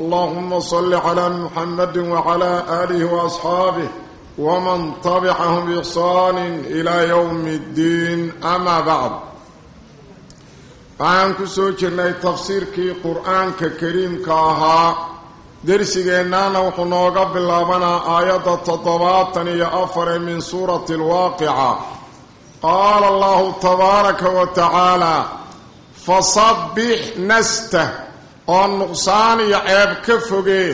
allahuma salli calaa muxamadi wacalaa aalihi waasxaabih waman tabicahum biixsaani ilaa yowmi ddiin amaa bacd waxaan ku soo jirnay tafsiirkii qur'aanka kariimka ahaa. Dersigeennaana wuxuu nooga bilaabanaa aayadda toddobaatan iyo afar ee min suurati alwaaqica qaala allahu tabaaraka wa tacaala fasabbix nastah oo nuqsaan iyo ceeb ka fogee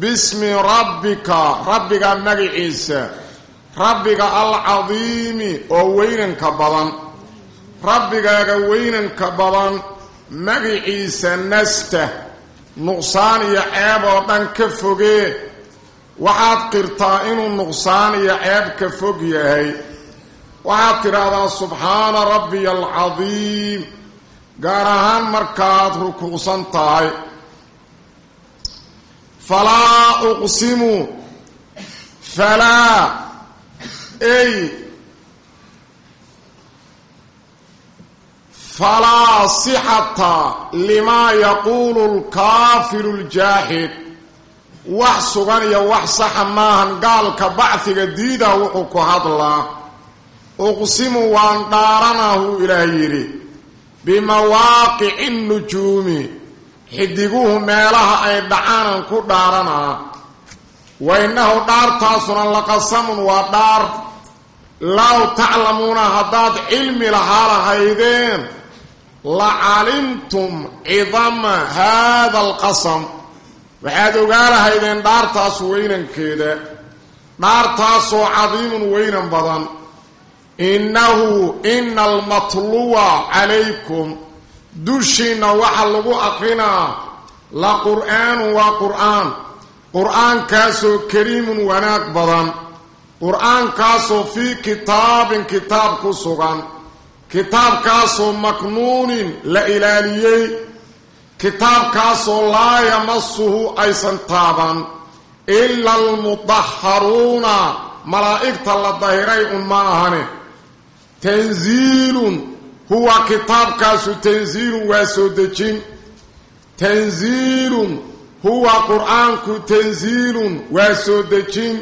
bismi rabbika rabbiga magiciisa rabbiga alcadiimi oo weynanka badan. Rabbigaaga weynanka badan magiciisa nastah nuqsaan iyo ceeb oo dhan ka fogee waxaad qirtaa inuu nuqsaan iyo ceeb ka fog yahay. Waxaad tidhaahdaa subxaana rabbiya alcadiim gaar ahaan markaad rukuucsan tahay falaa uqsimu falaa ay falaa sixata limaa yaquulu lkaafiru ljaaxid wax sugan iyo wax saxa maahan gaalka bacdiga diida wuxuu ku hadlaa uqsimu waan dhaaranahu ilaah yidhi bimawaaqici nujuumi xidiguhu meelaha ay dhacaanan ku dhaaranaa wa innahu dhaartaasuna laqasamun waa dhaar low taclamuuna haddaad cilmi lahaa lahaydeen la calimtum cidama haada alqasam waxaad ogaa lahaydeen dhaartaas weynankeeda dhaartaasoo cadiimun weynan badan innahu ina almatluwa calaykum dushiinna waxa lagu aqrinaa la qur'aanu waa qur'aan. Qur'aankaasoo kariimun wanaag badan. Qur'aankaasoo fii kitaabin kitaab ku sugan. Kitaabkaasoo maknuunin la ilaaliyey. Kitaabkaasoo laa yamasuhu aysan taaban. Ila almudaharuuna malaa'igta la dahiray un ma ahane tanziilun huwa kitaabkaasu tanziilun waa soo dejin. Tanziilun huwa qur'aanku tanziilun waa soo dejin.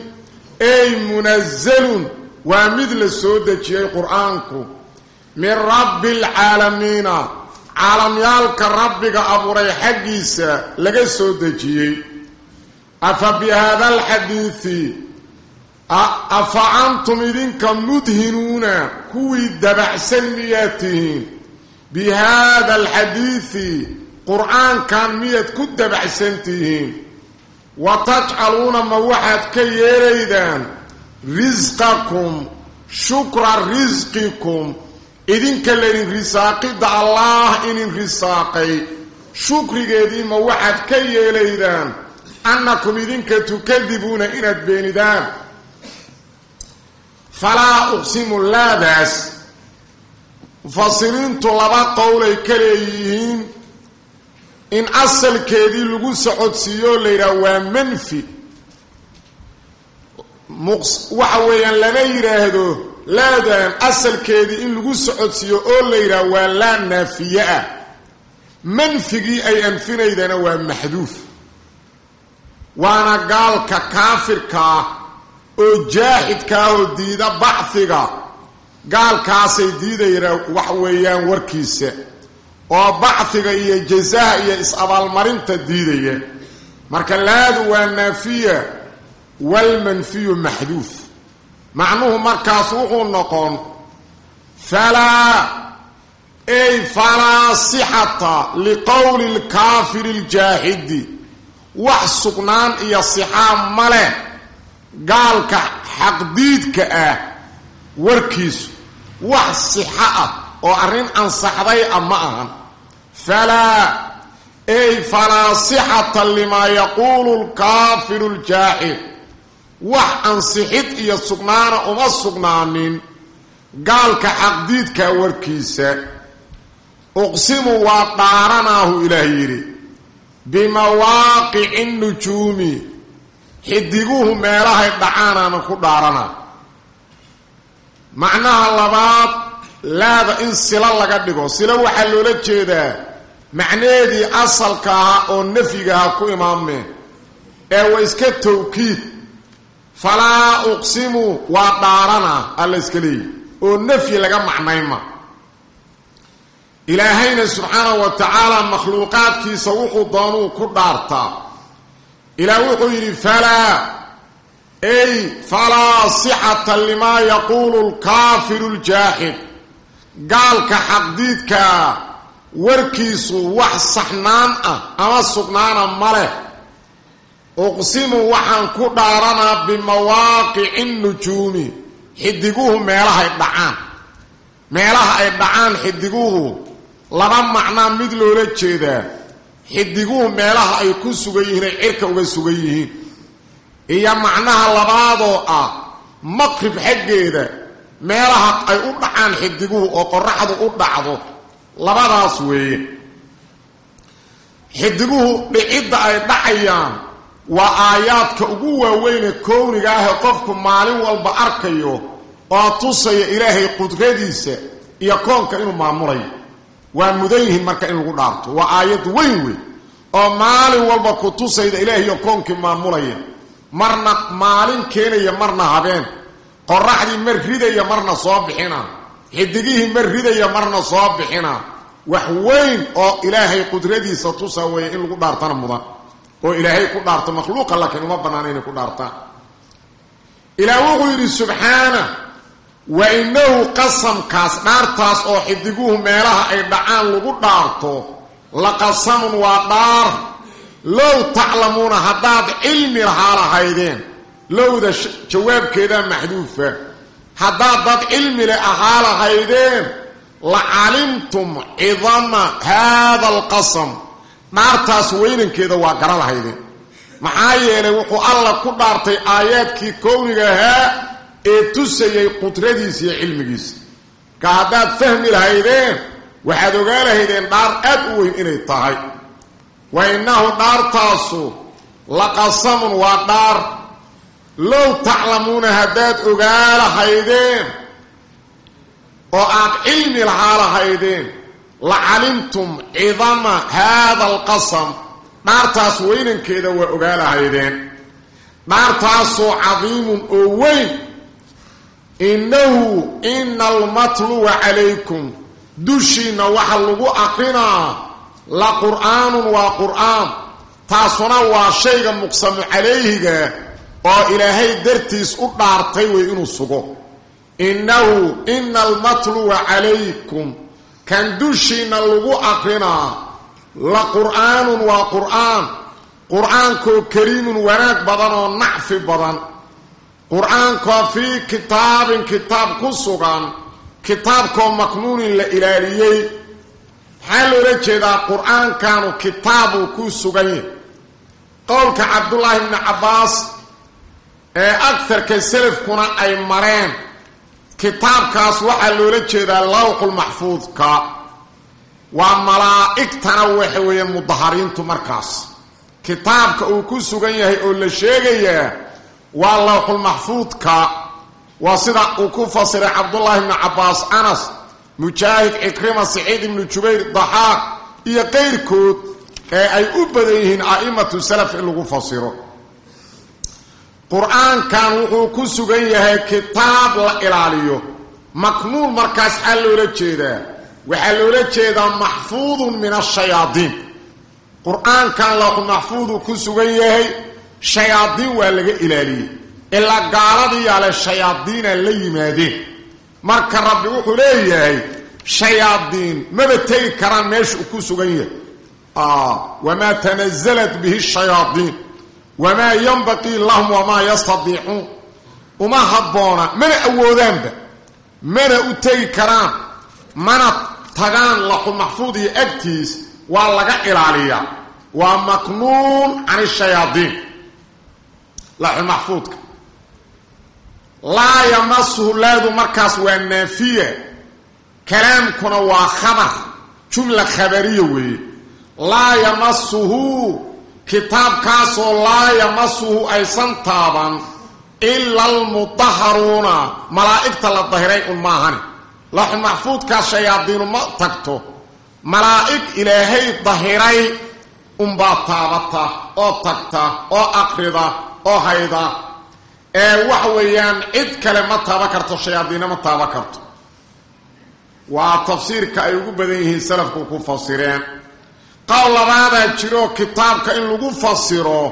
Ey munazalun waa mid la soo dejiyey qur'aanku. Min rabbi alcaalamiina caalamyaalka rabbiga abuuray xaggiisa laga soo dejiyey. Afa bi haada alxadiidi afa antum idinka mudhinuuna kuwii dabacsan miyaad tihiin? Bi haada alxadiidi qur'aankan miyaad ku dabacsan tihiin? Wa tajcaluuna ma waxaad ka yeelaydaan? Risqakum shukra risqikum idinka laydin risaaqidda allaah inin risaaqay. Shukrigeedii ma waxaad ka yeelaydaan? Annakum idinka tukadibuuna inaad beenidaan falaa uqsimu laadaas. Mufasiriintu laba qowlay ka leeyihiin in asalkeedii lagu socodsiiyoo la yidhaha waa manfi. Waxa weeyaan lama yidhaahdo laadan asalkeedii in lagu socodsiiyo oo la yidhaha waa laa naafiye ah. Manfigii ay anfinaydana waa maxduuf. Waana gaalka kaafirka ah oo jaaxidka ah oo diida bacdiga gaalkaasay diidayaan wax weeyaan warkiisa oo bacdiga iyo jasaha iyo is-abaalmarinta diidaya. Marka laadu waa naafiya walmanfiyu maxduuf. Macnuhu markaas wuxuu noqon falaa ay falaa sixata liqowli lkaafiri ljaaxidi wax sugnaan iyo sixaa ma leh gaalka xaqdiidka ah warkiisu wax sixo ah oo arrin ansaxday ah ma ahan. Falaa ay falaa sixata limaa yaquulu lkaafiru ljaaxid wax ansixid iyo sugnaana uma sugnaanin. Gaalka xaqdiidka warkiisa uqsimu waa dhaaranaahu ilaah yidhi bimawaaqici nujuumi xidiguhu meelahay dhacaanaana ku dhaarana. Macnaha labaad laada in silo laga dhigo. Silo waxaa loola jeedaa macnaheedii asalka ahaa oo nafyigaha ku imaameen ee wa iska tawkiid. Falaa uqsimu waa dhaarana alla iska leeyi. Oo nafyi laga macnayma ilaahayna subxaanahu wa tacaala makhluuqaadkiisa wuxuu doonuu ku dhaartaa ilaah wuxuu yidhi falaa ay falaa sixata limaa yaquulu lkaafiru ljaaxid gaalka xaqdiidkaa warkiisu wax saxnaan ah ama sugnaana ma leh. Uqsimu waxaan ku dhaaranaa bimawaaqici nujuumi xidiguhu meelahay dhacaan. Meelaha ay dhacaan xidiguhu laba macnaa mid loola jeedaa xidiguhu meelaha ay ku sugan yihiin ay cirka uga sugan yihiin. Iyo macnaha labaadoo ah maqrib xaggeeda meelaha ay u dhacaan xidiguhu oo qoraxdu u dhacdo labadaas weeye. Xidiguhu dhicidda ay dhacayaan waa aayaadka ugu waaweyne kowniga ahee qofku maalin walba arkayo oo tusaya ilaahay qudradiisa iyo koonka inuu maamulayo waa mudan yihiin marka in lagu dhaarto. Waa aayad weyn wey oo maalin walba ku tusayda ilaahiyo koonkii maamulaya. Marna maalin keenaya marna habeen. Qoraxdii mar ridaya marna soo bixina. Xidigihii mar ridaya marna soo bixina. Wax weyn oo ilaahay qudradiisa tusa weeye in lagu dhaartana mudan oo ilaahay ku dhaarto makhluuqa laakiin uma banaana inay ku dhaartaan ilaah wuxuu yidhi subxaana wa inahu qasamkaas dhaartaas oo xidiguhu meelaha ay dhacaan lagu dhaarto la qasamun waa dhaar. Low taclamuuna haddaad cilmi lahaa lahaydeen lowda jawaabkeedaa maxduufa. Haddaad dad cilmi le ahaa lahaydeen la calimtum cidama haada alqasam. Dhaartaas weynankeeda waa gara lahaydeen. Maxaa yeelay wuxuu alla ku dhaartay aayaadkii kowniga ee tusayay qudradiisa iyo cilmigiisa. Ka haddaad fahmi lahaydeen waxaad ogaa lahaydeen dhaar aad u weyn inay tahay. Wa innahu dhaartaasu la qasamun waa dhaar. Low taclamuuna haddaad ogaa lahaydeen oo aad cilmi lahaa lahaydeen la calimtum cidama haada alqasam. Dhaartaas weynankeeda waa ogaa lahaydeen. Dhaartaasoo cadiimun oo weyn innahu ina almatluwa calaykum dushiinna waxa lagu aqrinaa la qur'aanun waa qur'aan. Taasuna waa shayga muqsamu calayhiga oo ilaahay dartiis u dhaartay wey inuu sugo. Innahu ina almatluwa calaykum kan dushiinna lagu aqrinaa la qur'aanun waa qur'aan. Qur'aankoo kariimun wanaag badan oo nacfi badan qur'aankoo fii kitaabin kitaab ku sugan kitaabkoo maknuunin la ilaaliyey. Maxaa loola jeedaa qur'aankanu kitaabuu ku sugan yahay. Qowlka cabdullaahi bni cabbaas ee agarka selafkuna ay mareen kitaabkaas waxaa loola jeedaa lawxulmaxfuudka waa malaa'igtana waxa weeye mudahariintu markaas. Kitaabka uu ku sugan yahay oo la sheegayaa waa lawxulmaxfuudka waa sida uu ku fasiray cabdullaahi bni cabbaas anas mujaahid cikrima saciid ibnu jubayr daxaaq iyo qayrkood ee ay u badan yihiin a'imatu salaf in lagu fasiro. Qur'aankan wuxuu ku sugan yahay kitaab la ilaaliyo. Maknuun markaas xaa loola jeedaa. Waxaa loola jeedaa maxfuudun min ashayaadiin qur'aankan lawxulmaxfuuduu ku sugan yahay shayaadiin waa laga ilaaliyey. Ilaa gaaladii yaale shayaadiina la yimaadeen. Marka rabbi wuxuu leeyahay shayaadiin maba tegi karaan meesha uu ku sugan yahay. Wamaa tanazalat bihi shayaadiin. Wamaa yanbaqii lahum wamaa yastadiicuun. Uma habboona mana awoodaanba. Mana u tegi karaan. Mana tagaan laxu maxfuud iyo agtiis waa laga ilaaliyaa. Waa maknuun can shayaadiin laxulmaxfuudka laa yamasuhu laadu markaas waa naafiya kalaamkuna waa khabar jumla khabariya weeye. Laa yamasuhu kitaabkaasoo laa yamasuhu aysan taaban ila almudaharuuna malaa'igta la dahiray un maahani. Laxul maxfuudkaa shayaadiinu ma tagto. Malaa'ig ilaahay dahiray unbaa taabata oo tagta oo aqrida oo hayda. Ee waxa weeyaan cid kale ma taaban karto shayaadiinna ma taaban karto. Waa tafsiirka ay ugu badan yihiin salafku ku fasireen. Qowl labaadaa jiro kitaabka in lagu fasiro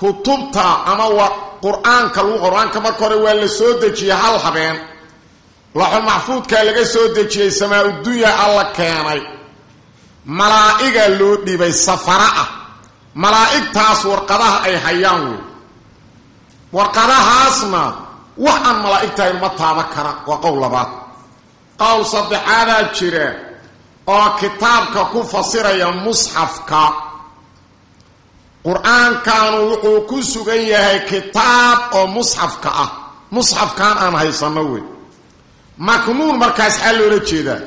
kutubta ama wa qur'aanka lagu qur'aanka marka hore waa la soo dejiyey hal habeen. Laxul maxfuudkaa laga soo dejiyey samaa-udunya alla keenay malaa'igaa loo dhibay safara ah. Malaa'igtaas warqadaha ay hayaan wey. Warqadahaasna wax aan malaa'igtahayn ma taaban kara waa qowl labaad. Qowl saddexaadaa jira oo kitaabka ku fasiraya musxafka. Qur'aankanu wuxuu ku sugan yahay kitaab oo musxafka ah. Musxafkan aan haysanno wey. Maknuun markaas xaa loola jeedaa.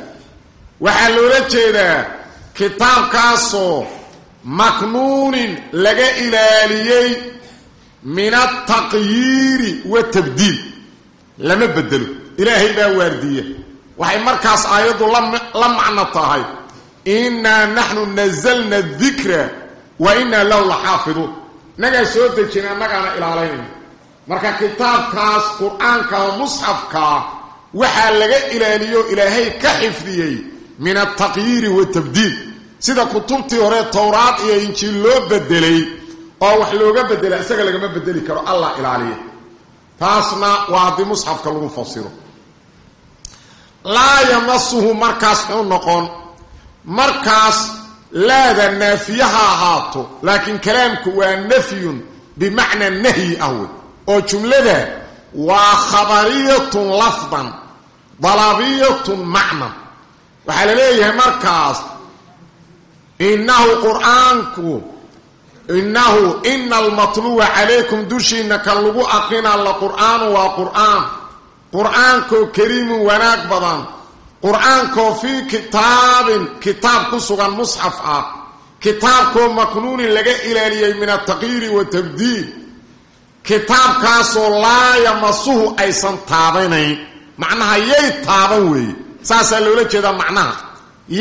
Waxaa loola jeedaa kitaabkaasoo maknuunin laga ilaaliyey min altaqyiiri watabdiil lama bedelo ilaahay baa waardiya. Waxay markaas aayaddu la macno tahay. Innaa naxnu nazalna dikra wa innaa lahu la xaafiduun nagaa soo dejina annagaana ilaalaynayna marka kitaabkaas qur'aanka musxafkaa waxaa laga ilaaliyo ilaahay ka xifdiyey min altaqyiiri watabdiil sida kutubtii hore towraad iyo injiil loo bedelay oo wax looga bedela isaga lagama bedeli karo allah ilaaliya taasna waa haddii musxafka lagu fasiro. Laa yamasuhu markaas xuu noqon. Markaas laada naafiye ha ahaato laakiin kalaamku waa nafyun bimacnaa nahyi ah wey. Oo jumlada waa khabariyatun lafdan dalabiyatun macnan waxaa la leeyahay markaas innahu qur'aanku innahu ina almatluwa calaykum dushiina kan lagu aqrina la qur'aanu waa qur'aan. Qur'aankoo kariimun wanaag badan. Qur'aankoo fii kitaabin kitaab ku sugan musxaf ah. Kitaabkoo maknuunin laga ilaaliyey min altaqyiiri watabdiil kitaabkaasoo laa yamasuhu aysan taabanayn. Macnaha yay taaban weeye saasaa loola jeedaa macnaha.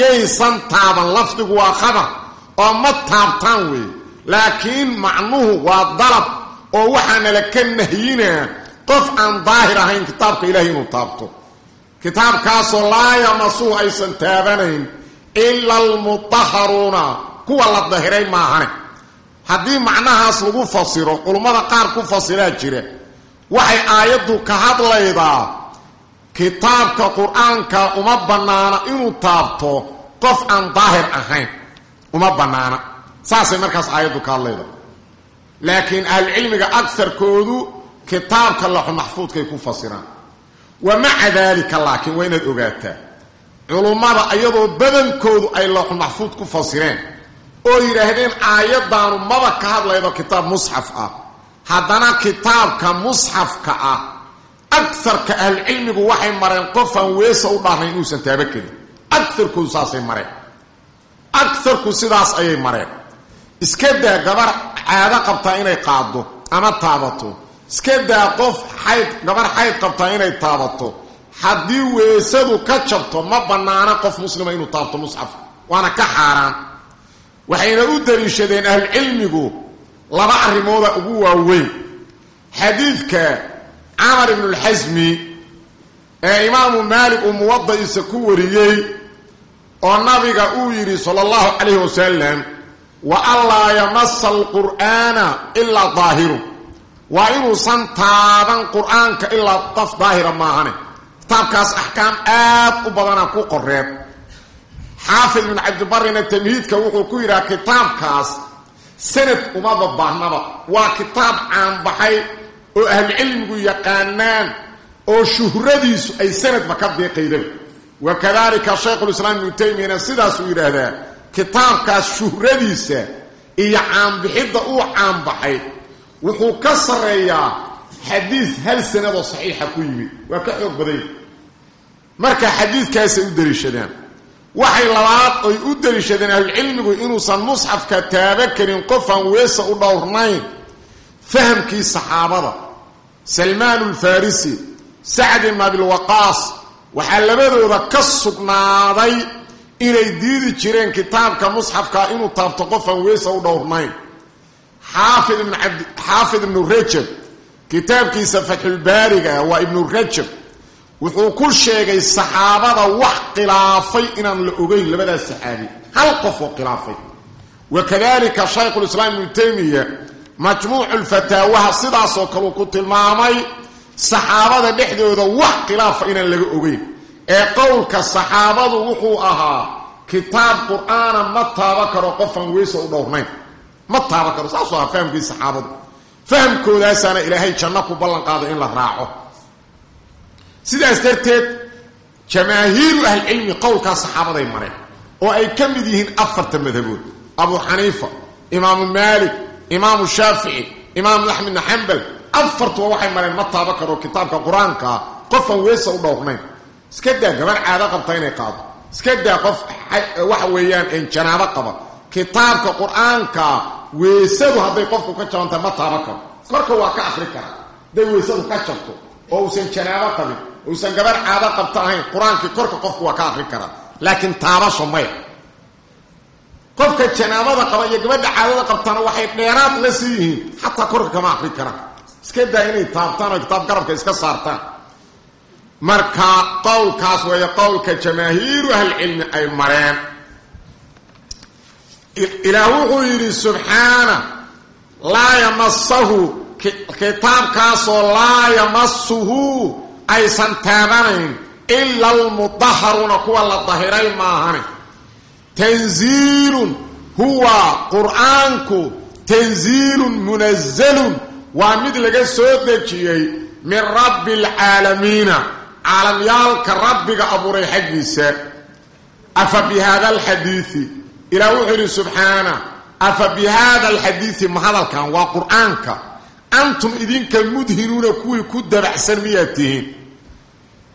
Yaysan taaban lafdigu waa khabar oo ma taabtaan weeye. Laakiin macnuhu waa dalab oo waxaana la ka nahyinaa qof aan daahir ahayn kitaabka ilaahay inuu taabto. Kitaabkaasoo laa yamasuhu aysan taabanayn ila almudaharuuna kuwa la dahiray maahane. Haddii macnahaas lagu fasiro culummada qaar ku fasiraa jira waxay aayaddu ka hadlaydaa kitaabka qur'aanka uma bannaana inuu taabto qof aan daahir ahayn. Uma bannaana. Saasay markaas aayaddu ka hadlaydaa laakiin ahlucilmiga agarkoodu kitaabka laxu maxfuudkay ku fasiraan. Wa maca daalika laakiin waa inaad ogaataa. Culummada iyadoo badankoodu ay laxu maxfuud ku fasireen oo yidhaahdeen aayaddaanu maba ka hadlaydo kitaab musxaf ah. Haddana kitaabka musxafka ah agarka ahlucilmigu waxay mareen qofaan weesa u dhaarnay inuusan taaba kelin. Agarkoodu saasay mareen. Agarku sidaas ayay mareen. Iska daa gabar caado qabtaa inay qaado ama taabato. Iska daa qof xayd gabar xayd qabtaa inay taabato. Haddii weesadu ka jabto ma bannaana qof muslima inuu taabto musxaf. Waana ka xaaraan. Waxayna u daliishadeen ahlucilmigu laba arrimooda ugu waaweyn. Xadiidka camar ibnulxasmi ee imaamu maalik uu muwada'iisa ku wariyey oo nabiga uu yidhi sala allahu calayhi wasalam wa anlaa yamasa alqur'aana ilaa daahiru. Waa inuusan taaban qur'aanka ilaa qof daahira maahane. Kitaabkaas axkaam aad u badana ku qoreed xaafid ibn cabdibarina tamhiidka wuxuu ku yidhaha kitaabkaas sanad umaba waa kitaab caanbaxay oo ahlucilmigu yaqaanaan oo shuhradiisu ay sanadba ka deeqaydaba wakadalika shaykhulislaam ibnu taymiyana sidaasuu yidhaahdaa kitaabkaas shuhradiisa iyo caanbixidda uu caanbaxay wuxuu ka sarreeyaa xadiid hal sanadoo saxiixa ku yimid. Waa ka xoog badanya marka xadiidkaasay u daliishadaan waxay labaad oy u daliishadeen ahlucilmigu inuusan musxafka taaba karin qofaan weesa u dhowrnayn fahamkii saxaabada salmaan ulfarisi sacd ibn abilwaqaas waxaa labadooda ka sugnaaday inay diidi jireen kitaabka musxafka inuu taabto qofaan weesa u dhowrnayn. Xaafid ibnu rajab kitaabkiisa fatxulbaariga waa ibnu rajab wuxuu ku sheegay saxaabada wax khilaafay inaan la ogeyn labadaas saxaabi. Hal qof oo khilaafay. Wakadalika shaykhulislaam ibnu taymiya majmuucu lfataawaha sidaasoo kaleu ku tilmaamay saxaabada dhexdooda wax khilaafa inaan laga ogeyn. Ee qowlka saxaabadu wuxuu ahaa kitaab qur'aana ma taaba karo qofaan weysa u dhowrnayn. Ma taaba karo saasuu ahaa fahamkii saxaabadu. Fahamkoodaasaana ilaahay janno ku ballan qaaday in la raaco. Sidaas darteed jamaahiiru ahlicilmi qowlkaa saxaabaday mareen oo ay ka mid yihiin afarta madhabood. Abu xaniifa imaamu maalik imaamu shaafici imaamu axmed bn xambal afartuba waxay mareen ma taaba karo kitaabka qur'aankaa qofaan weesa u dhowrnayn. Iska daa gabar caado qabta inay qaado. Iska daa qof waxa weeyaan janaabo qaba kitaabka qur'aankaa weesadu hadday qofku ka jabantahay ma taaba karo. Korka waa ka akri kara. Hadday weysadu ka jabto oo uusan janaabo qabin uusan gabar caado qabta ahayn qur'aankii korka qofku waa ka akri karaa laakiin taabasho maya qofka janaabada qaba iyo gabadha caadada qabtana waxay dheeraad la sii yihiin. Xataa korka kama akri karaan iska daa inay taabtaan oo kitaab garabka iska saartaan. Marka qowlkaas weeye qowlka jamaahiiru ahlicilmi ay mareen. Ilaah wuxuu yidhi subxaana laa yamasahu kitaabkaasoo laa yamasuhu aysan taabanayn. Ila almudaharuuna kuwa la dahiray maahane tanziilun huwa qur'aanku tanziilun munazalun waa mid laga soo dejiyey min rabbi alcaalamiina caalamyaalka rabbiga abuuray xaggiisa afa bi haada alxadiidi ilaah wuxuu yidhi subxaana afa bi haada alxadiidi ma hadalkan waa qur'aanka antum idinka mudhinuuna kuwii ku dabacsan miyaad tihiin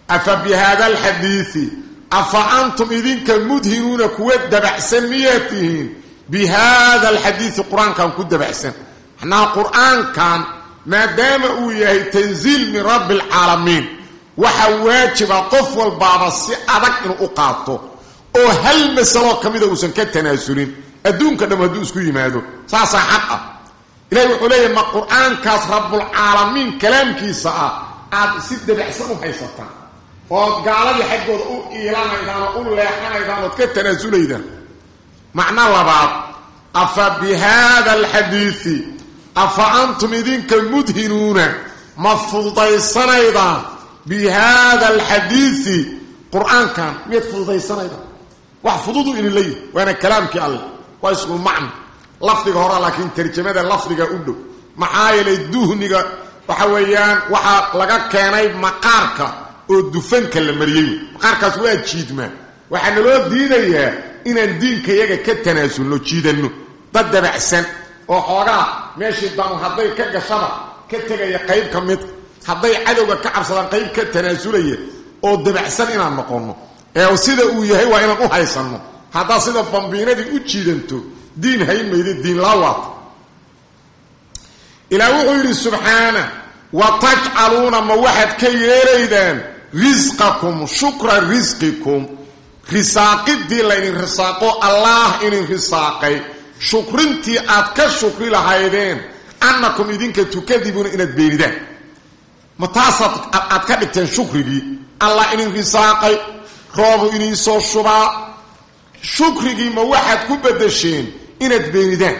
afa bi haada alxadiidi afa antum idinka mudhinuuna kuwa dabacsan miyaad tihiin? Bi haada alxadiidi qur'aankan ku dabacsan. Macnaha qur'aankan maadaama uu yahay tanziil min rabbi alcaalamiin waxaa waajiba qof walbaaba si adag inuu u qaato. Oo hal masaloo ka mida uusan ka tanaasulin adduunka dham hadduu isku yimaado saasaa xaq ah. Ilahi wuxuu leeyahy ma qur'aankaas rabbulcaalamiin kalaamkiisa ah aad si dabacsan u haysataan ood gaaladii xaggooda u iilanaydaan oo u leexanaydaan ood ka tanaasulaydaan macno labaad afa bi haada alxadiidi afa antum idinka mudhinuuna? Ma fududaysanaydaan bi haada alxadiidi qur'aankan miyaad fududaysanaydaan? Wax fududu idin leeyahy waana kalaamkii alleh waa isku macno. Lafdiga hora laakiin tarjamada lafdiga u dhow. Maxaa yeelay duhniga waxa weeyaan waxaa laga keenay maqaarka oo dufanka la mariyey. Maqaarkaas waa jiidmaa waxaa naloo diidayaa inaan diinkayaga ka tanaasulno jiidanno. Dad dabacsan oo xoogaa meeshii danu hadday ka gashaba ka tegaya qayb ka mid hadday cadowga ka cabsadaan qayb ka tanaasulaya oo dabacsan inaan noqonno. Ee sida uu yahay waa inaan u haysanno. Haddaad sida bambiinadii u jiidanto diin haymayda diin laawaata ilaah wuxuu yidhi subxaana wa tajcaluuna ma waxaad ka yeelaydaan risqakum shukra risqikum risaaqidii laydin risaaqo allaah inin risaaqay. Shukrintii aad ka shukri lahaydeen annakum idinka tukadibuuna inaad beenidaan ma taasaad aad ka dhigteen shukrigii? Allah inin risaaqay roobu iniisoo shubaa. Shukrigii ma waxaad ku bedesheen inaad beenidaan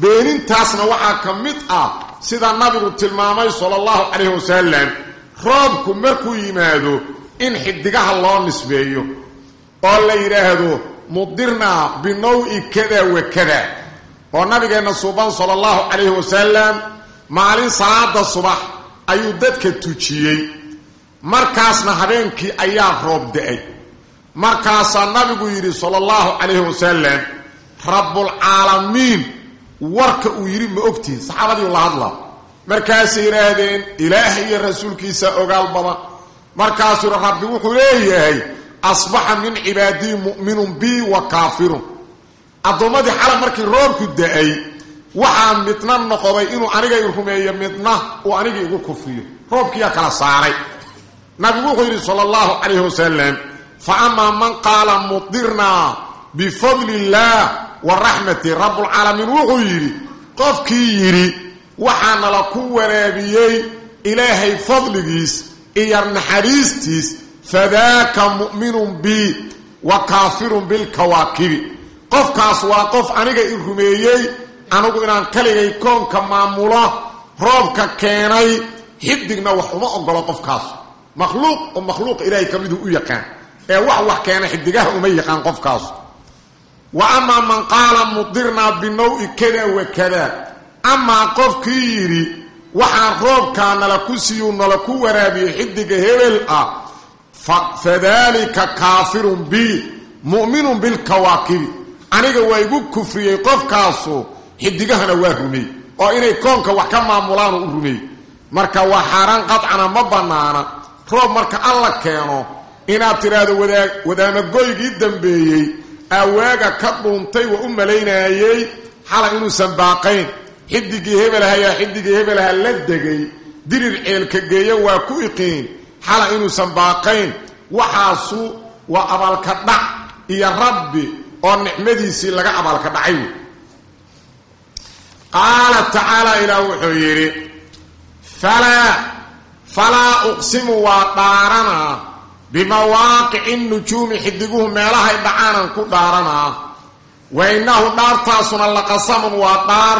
beenintaasna waxaa ka mid ah sida nabigu tilmaamay sala allahu calayhi wasalam roobku markuu yimaado in xidigaha loo nisbeeyo oo la yidhaahdo mudirnaa binawi kada wa kada oo nabigeenna suuban sala allahu calayhi wasalam maalin salaada subax ayuu dadka tujiyey. Markaasna habeenkii ayaa roob da'ay. Markaasaa nabigu yidhi sala allahu calayhi wasalam rabbulcaalamiin warka uu yidhi ma ogtihin saxaabadii la hadlaa markaasay yidhaahdeen ilaahay iyo rasuulkiisa ogaal badan markaasuu yidhi rabbi wuxuu leeyahay asbaxa min cibaadii mu'minun bii wa kaafirun. Addoommadii xalab markii roobku da'ay waxaa midna noqday inuu aniga i rumeeyo midna uu aniga igu kufriyo. Roobkiyaa kala saaray. Nabigu wuxuu yidhi sala allahu calayhi wasalam fa amaa man qaala mudirnaa bifadli illaah wa raxmati rabbulcaalamiin wuxuu yidhi qofkii yidhi waxaanala ku waraabiyey ilaahay fadligiis iyo naxariistiis. Fadaaka mu'minun bii wa kaafirun bilkawaakibi qofkaas waa qof aniga i rumeeyey anigu inaan kaligay koonka maamulo roobka keenay xidigna wax uma ogolo qofkaas. Makhluuq oo makhluuqa ilaahay ka miduu u yaqaan. Ee wax wax keena xidigaha uma yaqaan qofkaas. Wa amaa man qaala mudirnaa binawi kada wa kada amaa qofkii yidhi waxaan roobkaa nala ku siiyuu nala ku waraabiyey xidiga hebel ah fadalika kaafirun bii mu'minun bilkawaakibi aniga waa igu kufriyey qofkaasu xidigahana waa rumey oo inay koonka wax ka maamulaanu u rumey. Marka waa xaaraan qadcana ma bannaana roob marka alla keeno inaad tidhaahdo wadaamagoygii dambeeyey awaaga ka dhuuntay waa u malaynaayey xalay inuusan baaqayn xidigii hebelahayaa xidigii hebelaha la degay dirir ceelka geeyo waa ku iqiin. Xalay inuusan baaqayn waxaasu waa abaalka dhac iyo rabbi oo nicmadiisii laga abaalka dhacay. Wey qaala tacaala ilaah wuxuu yidhi falaa falaa uqsimu waa dhaaranaa bimawaaqici nujuumi xidiguhu meelahay dhacaanan ku dhaaranaa wa innahu dhaartaasuna laqasamun waa dhaar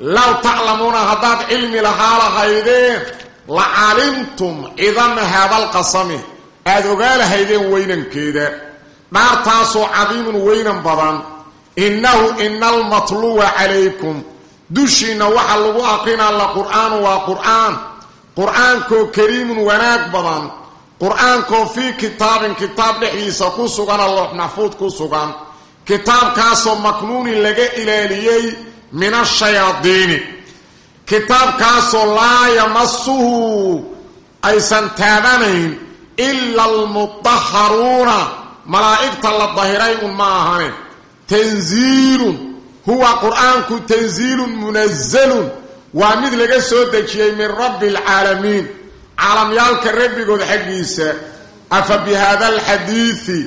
low taclamuuna haddaad cilmi lahaa lahaydeen la calimtum cidama haadalqasami aada ogaa lahaydeen weynankeeda. Dhaartaasoo cadiimun weynan badan. Innahu ina almatluwa calaykum. Dushiinna waxa lagu aqrinaa la qur'aanu waa qur'aan. Qur'aankoo kariimun wanaag badan. Qur'aankoo fii kitaabin kitaab dhexdiisa ku sugan alloox maxfuud ku sugan. Kitaabkaasoo maknuunin laga ilaaliyey min ashayaadiini kitaabkaasoo laa yamasuhu aysan taabanayn ila almutaharuuna malaa'igta la dahiray un ma ahane tanziilun huwa qur'aanku tanziilun munazalun waa mid laga soo dejiyey min rabbi alcaalamiin caalamyaalka rabbigood xaggiisa afa bi haada alxadiidi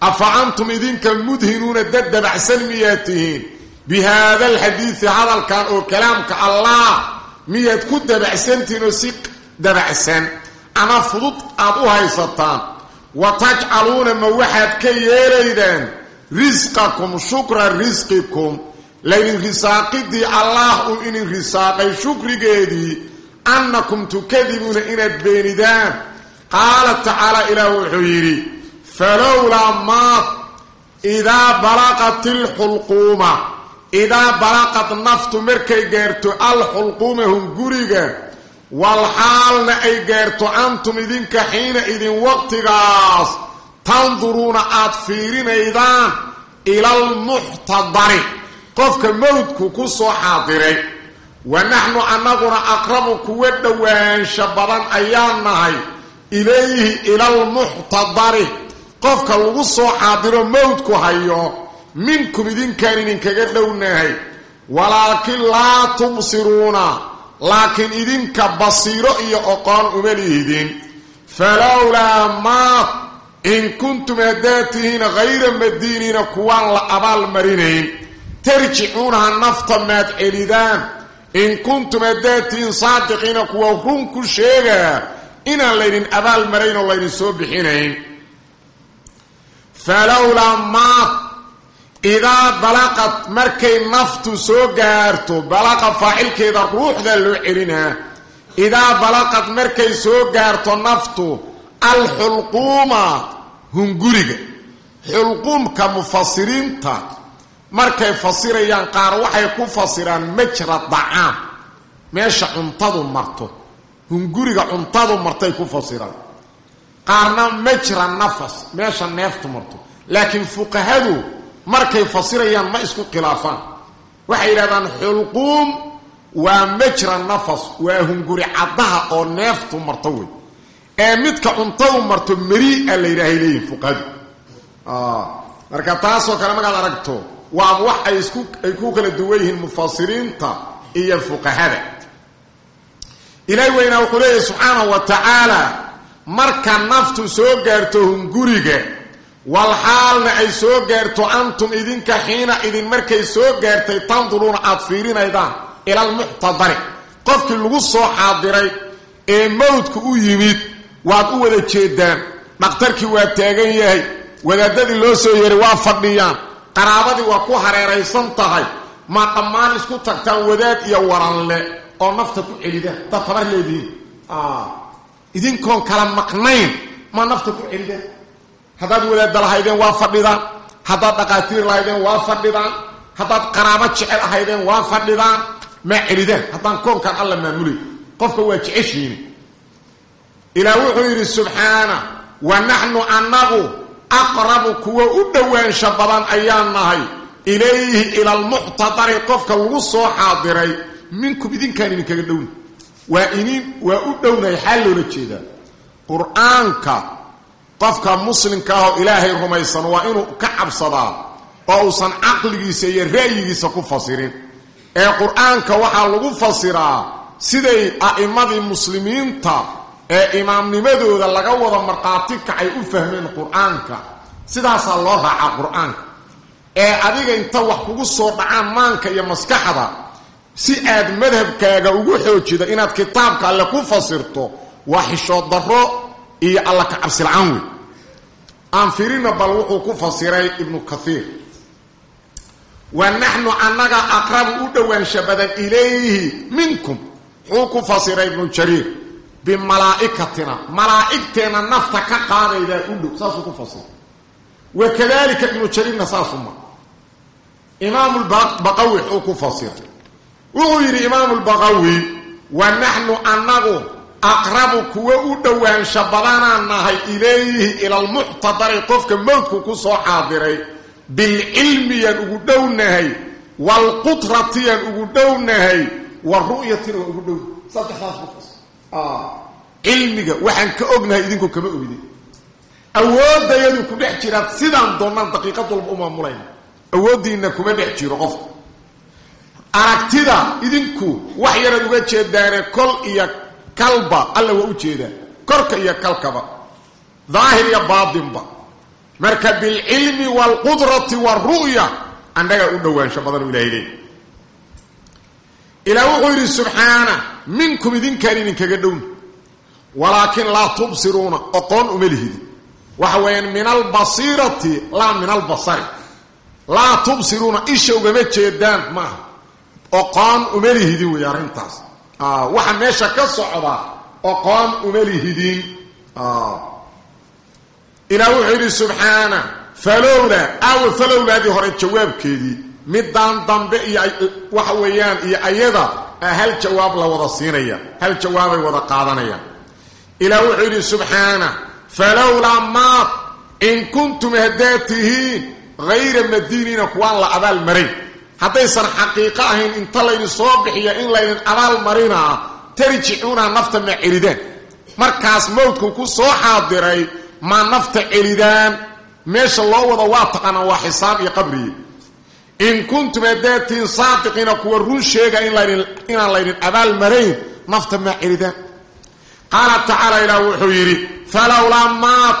afa antum idinka mudhinuuna dad dabacsan miyaad tihiin bi haada alxadiidi hadalkan oo kalaamka allah miyaad ku dabacsantihiin oo si dabacsan ama fudud aad u haysataan wa tajcaluuna ma waxaad ka yeelaydaan risqakum shukra risqikum laydin risaaqidii allaah uu idin risaaqay shukrigeedii annakum tukadibuuna inaad beenidaan qaala tacaala ilaah wuxuu yidhi falowlaa maad idaa balaqat ilxulquuma idaa balaqad naftu markay gaarto alxulquuma hunguriga walxaalna ay gaarto antum idinka xiina idin waqtigaas tanduruuna aad fiirinaydaan ilalmuxtadari qofka mowdku ku soo xaadiray wa naxnu annaguna aqrabu kuwa dhowaansha badan ayaan nahay ilayhi ilalmuxtadari qofka lagu soo xaadiro mowdku hayo minkum idinkaan idinkaga dhownahay. Walaakin laa tubsiruuna laakiin idinka basiiro iyo oqoon uma lihdin falowlaa maad in kuntum haddaad tihiin hayra madiiniina kuwaan la abaal marinayn. Tarjicuunaha nafta maad celidaan. In kuntum haddaad tihiin saadiqiina kuwa run ku sheegaa inaan laydin abaal marayn oo laydin soo bixinayn. Falowlaa maad idaa balaqad markay naftu soo gaarto balaqa faacilkeeda ruuxda loo celinaa idaa balaqad markay soo gaarto naftu alxulquuma hunguriga xulquumka mufasiriinta markay fasirayaan qaar waxay ku fasiraan majra dacaam meesha cuntadu marto hunguriga cuntadu martay ku fasiraan qaarna majra nafas meesha neeftu marto. Laakiin fuqahadu markay fasirayaan ma isku khilaafaan. Waxay yidhahdaan xulquum waa majra nafas waa hunguri caddaha oo neeftu marto wey. Ee midka cuntadu marto meriia la yidhaahay leeyihiin fuqahadu marka taasoo kale markaad aragto waa wax ay isku ay ku kala duwan yihiin mufasiriinta iyo fuqahada. Ilaahi weynaa wuxuu leeyahy subxaanahu wa tacaala marka naftu soo gaarto hunguriga wal xaalna ay soo gaarto antum idinka xiina idin markay soo gaartay tanduruuna aada fiirinaydaan ilalmuxtadari qofkii lagu soo xaadiray ee mawdku u yimid waad u wada jeedaan dhakhtarkii waa taagan yahay wadaadadii loo soo yeeray waa fadhiyaan. Qaraabadii waa ku hareeraysan tahay. Ma dhammaan isku tagtaan wadaad iyo waranle oo nafta ku celidaan dad tabar leedihiin. Idinkoon kala maqnayn. Ma nafta ku celidaan haddaad wadaadda lahaydeen waa fadhidaan haddaad dhaqaatiir lahaydeen waa fadhidaan haddaad qaraabo jecel ahaydeen waa fadhidaan maa celidaan haddaan koonkaan alla maamulay qofka waa jeceshiini ilaah wuxuu yidhi subxaana wa naxnu annagu aqrabu kuwa u dhowaansha badan ayaan nahay. Ilayhi ila almuxtadari qofka lagu soo xaadiray. Minkum idinkaan idinkaga dhowna. Waa inin waa u dhownahay xaal loola jeedaa. Qur'aanka qofka muslimka ah oo ilaahay rumaysan waa inuu ka cabsadaa oo uusan caqligiisa iyo ra'yigiisa ku fasirin. Ee qur'aanka waxaa lagu fasiraa siday a'immadii muslimiinta ee imaamnimadooda laga wada markhaati kacay u fahmeen qur'aanka. Sidaasaa loo raacaa qur'aanka. Ee adiga inta wax kugu soo dhacaan maanka iyo maskaxda si aad madhabkaaga ugu xoojida inaad kitaabka alle ku fasirto waa xishood darro iyo alla ka cabsilcaan wey aan firina bal wuxuu ku fasiray ibnu kaiir wa naxnu annaga aqrabu u dhowaansha badan ilayhi minkum. Wuxuu ku fasiray ibnu jariir bimalaa'ikatina malaa'igteenna nafta ka qaadaydaa u dhow. Saasuu ku fasiray. Wakadalika ibnu jariirna saasuma imaamu lbaqawi wuxuu ku fasiray. Wuxuu yidhi imaamu lbaqawi wa naxnu aqrabu kuwa u dhowaansha badanaan nahay ilayhi ila almuxtadari qofka mowdku ku soo xaadiray. Bilcilmiyaan ugu dhownahay waalqudratiyan ugu dhownahay waru'yatina waa ugu dhow saddexdaas ku fas cilmiga waxaan ka ognahay idinku kama ogdi awooddayadu ku dhex jiraad sidaan doonnaan daqiiqad walba u maamulayna awooddiinna kuma dhex jiro qofka aragtida idinku wax yaraad uga jeedaane kol iyo kalba alla waa u korka iyo kalkaba. Daahir iyo baatinba marka bilcilmi waalqudrati waaru'ya annagaa u dhowaansho badanuu ilahay leey ilaah wuxuu yidhi subxaana minkum idinkaan idinkaga dhowna. Walaakin laa tubsiruuna. Oqoon uma lihidi. Waxa weeyaan min albasiirati laa min albasari laa tubsiruuna isha ugama jeedaan maaha oqoon uma lihidin wey arrintaas waxa meesha ka socda oqoon uma lihidin. Ilaah wuxuu yidhi subxaana falowlaa. Aawa falowlaadii hore jawaabkeedii. Midaan dambe iyo waxa weeyaan iyo ayada hal jawaab la wada siinaya hal jawaabay wada qaadanayaan. Ilaah wuxuu yidhi subxaana falowlaa maad in kuntum haddaad tihiin hayra madiiniina kuwaan la abaal marayn haddaysan xaqiiqo ahayn inta laydin soo bixiya in laydin abaal marinaa tarjicuuna nafta ma celidaan markaas mawdku ku soo xaadiray ma nafta celidaan. Meesha loo wado waa taqaanaa waa xisaab iyo qabriye in kuntum hadaatiin saadiqiina kuwa run sheega inaan laydin abaal marayn nafta maa celidaan. Qaala tacaala ilaah wuxuu yidhi falowlaa maad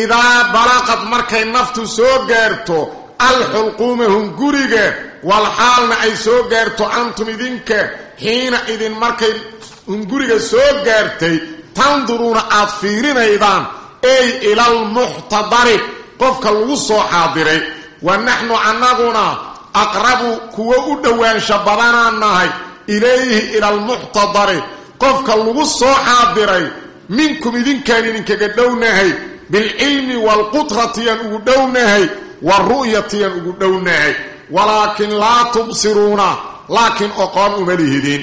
idaa balaqad markay naftu soo gaarto alxulquuma hunguriga walxaalna ay soo gaarto antum idinka. Xiina idin markay hunguriga soo gaartay tanduruuna aad fiirinaydaan ey ilalmuxtadari qofka lagu soo xaadiray wa naxnu annaguna aqrabu kuwo u dhowaansha badanaan nahay ilayhi ilalmuxtadari qofka lagu soo xaadiray minkum idinkaan idinkaga dhownahay bilcilmi waalqudratiyan ugu dhownahay waru'yatiyan ugu dhownahay walaakin laa tubsiruuna laakiin oqoon uma lihidin.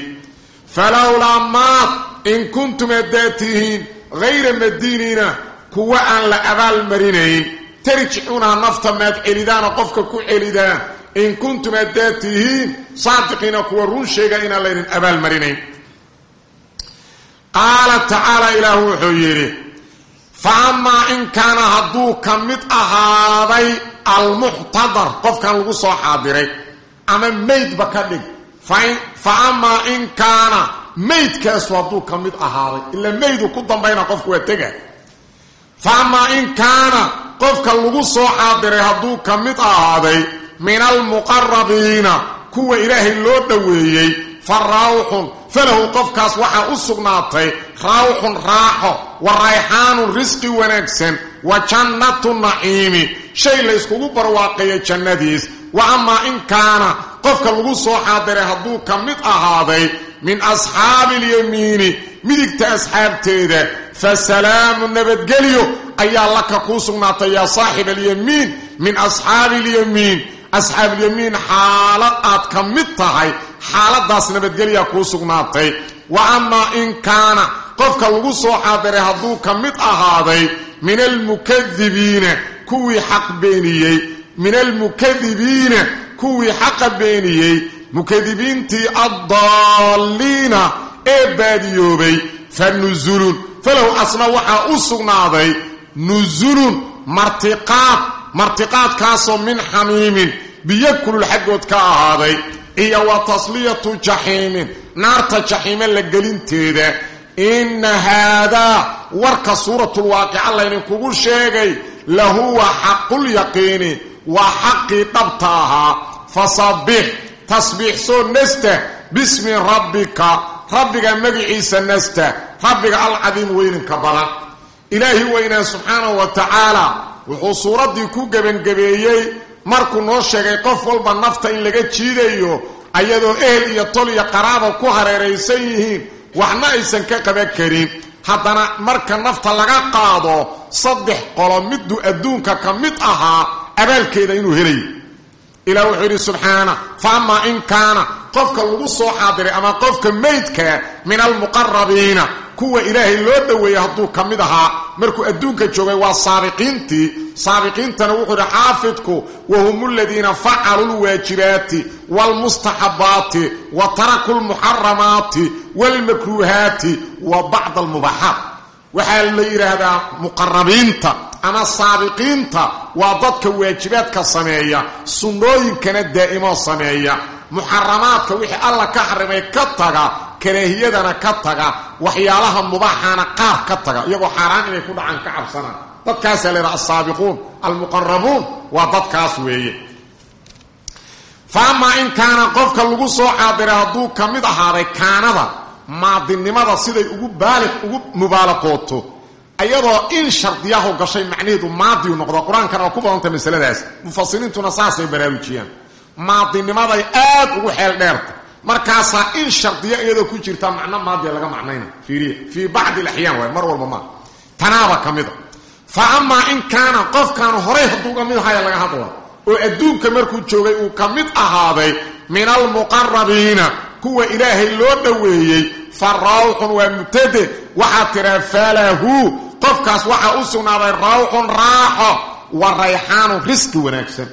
Falowlaa maad in kuntum haddaad tihiin hayra madiiniina kuwa aan la abaal marinayn. Tarjicuunaha nafta maad celidaana qofka ku celidaan in kuntum haddaad tihiin saadiqiina kuwa run sheega inaan laydin abaalmarinayn qaala tacaala ilaahu wuxuu yidhi fa amaa in kaana hadduu ka mid ahaaday almuxtadar qofkan lagu soo xaadiray ama maydba ka dhig fa amaa in kaana maydkaasu hadduu ka mid ahaaday ila maydu ku dambayna qofku waa tega. Fa amaa in kaana qofka lagu soo xaadiray hadduu ka mid ahaaday min almuqarabiina kuwa ilaahay loo dhoweeyey fa raawxun falahu qofkaas waxaa u sugnaatay raawxun raaxo wa rayxaanun risqi wanaagsan wa jannatu naciimi. Shay layskugu barwaaqeeyo jannadiis. Wa amaa in kaana qofka lagu soo xaadiray hadduu ka mid ahaaday min asxaabi alyamiini midigta asxaabteeda fa salaamu nabadgelyo ayaa laka kuu sugnaatay yaa saaxib alyamiin min asxaabi alyamiin asxaabulyamiin xaalad aad ka mid tahay xaaladaas nabadgelyaa kuu sugnaatay. Wa amaa in kaana qofka lagu soo xaadiray hadduu ka mid ahaaday min almukadibiina kuwii xaq beeniyey. Min almukadibiina kuwii xaqa beeniyey. Mukadibiintii addaalliina ee baadiyoobay. Fa nusulun falow asna waxaa u sugnaaday nusulun martiqaad. Martiqaadkaasoo min xamiimin biyo kulul xaggood ka ahaaday iyo wa tasliyatu jaxiimin naarta jaxiime la gelinteeda. Inna haadaa warka suuratulwaaqica laydinkugu sheegay lahuwa xaqulyaqiini waa xaqii dhabta ahaa. Fasabbix tasbiixsoo nasta bismi rabbika. Rabbiga magiciisa nasta rabbiga alcadiim weyninka badan. Ilaahi weynaa subxaanahu wa tacaala wuxuu suuraddii ku gebangebeeyey markuu noo sheegay qof walba nafta in laga jiidayo ayadoo ehel iyo tol iyo qaraaba ku hareeraysan yihiin waxna aysan ka qaban karin. Haddana marka nafta laga qaado saddex qolo miduu adduunka ka mid ahaa abaalkeeda inuu helayo ilaah wuxuu yidhi subxaana fa amaa in kaana qofka lagu soo xaadiray ama qofka meydka min almuqarabiina kuwa ilaahay loo dhoweeyey hadduu ka mid ahaa. Markuu adduunka joogay waa saabiqiintii saabiqiintana wuxuu yidhi xaafidku wahum aladiina facaluu lwaajibaati waalmustaxabaati wa taraku lmuxaramaati waalmakruuhaati wa bacd almubaaxaat waxaa la yidhaahdaa muqarabiinta ama saabiqiinta waa dadka waajibaadka sameeya sunnooyinkana daa'imo sameeya. Muxaramaadka wixii alla ka xarimay ka taga karaahiyadana ka taga waxyaalaha mubaaxaana qaar ka taga iyagoo xaaraan inay ku dhacaan ka cabsanaan. Dadkaasaa la yidhaha alsaabiquun almuqarabuun waa dadkaas weeye. Fa amaa in kaana qofka lagu soo caadiray hadduu ka mid ahaaday kaanada maadinimada siday ugu baaliq ugu mubaalaqooto ayadoo in shardiyahu gashay macnaheedu maadiu noqdo. Qur'aankana waa ku badanta masaladaas. Mufasiriintuna saasay baraarujiyaan. Maadinimaday aad ugu xeel dheerta markaasaa in shardiyo iyadoo ku jirta macno maadiya laga macnayna. Fiiriya fii bacdi alaxyaan waay mar walba maa tanaaba ka mida fa amaa in kaana qofkaan horay hadduu ka mid ahaya laga hadla oo adduunka markuu joogay uu ka mid ahaaday min almuqarabiina kuwa ilaahay loo dhoweeyey fa rawxun waa mubtade waxaa tiraa falahu qofkaas waxaa u sugnaaday rawxun raaxo wa rayxaanun risqi wanaagsan.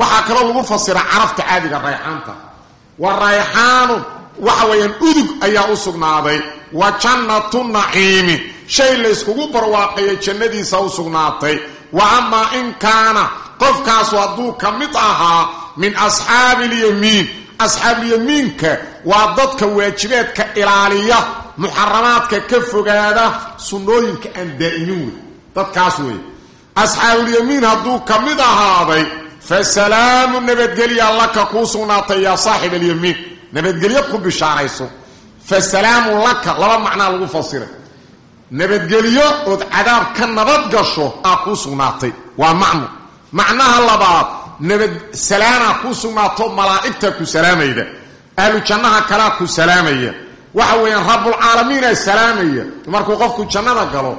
Waxaa kaloo lagu fasira carafta caadiga rayxaanta wa rayxaanun waxa weeyaan udug ayaa u sugnaaday. Wa jannatu naciimi shay layskugu barwaaqeeyay jannadiisa u sugnaatay. Wa amaa in kaana qofkaasu hadduu ka mid ahaa min asxaabi ilyamiin asxaabulyamiinka waa dadka waajibaadka ilaaliya muxaramaadka ka fogaada sunnooyinka aan daa'imin wey dadkaas weeye. Asxaabulyamiin hadduu ka mid ahaaday fa salaamu nabadgelya laka kuu sugnaatay yaa saaxib alyamiin nabadgelyo ku bishaarayso fa salaamu laka laba macnaa lagu fasiray nabadgelyo ood cadaab ka nabad gasho aa kuu sugnaatay waa macno macnaha labaad nabad salaanaa kuu sugnaato malaa'igta ku salaamayda ahlu jannaha kalaa ku salaamaya waxa weeyaan rabbulcaalamiinaa salaamaya markuu qofku jannada galo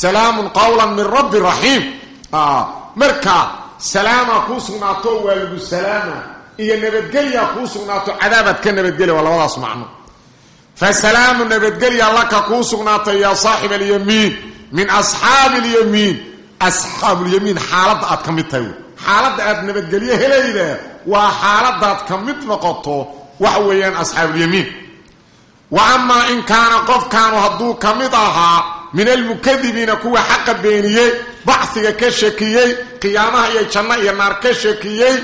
salaamun qawlan min rabbi raxiim marka salaamaa kuu sugnaato waa lagu salaama. Iyo nabadgelyaa kuu sugnaato cadaabaad ka nabadgelya waa labadaas macno. Fa salaamu nabadgelya laka kuu sugnaatay yaa saaxib alyamiin min asxaabi alyamiin asxaabulyamiin xaaladda aad ka mid tahay. Xaaladda aad nabadgelyo helayda waa xaaladaad ka mid noqoto waxa weeyaan asxaabulyamiin wa amaa in kaana qofkaanu hadduu ka mid ahaa min almukadibiina kuwa xaqa beeniyey bacsiga ka shakiyey qiyaamaha iyo janno iyo naar ka shakiyey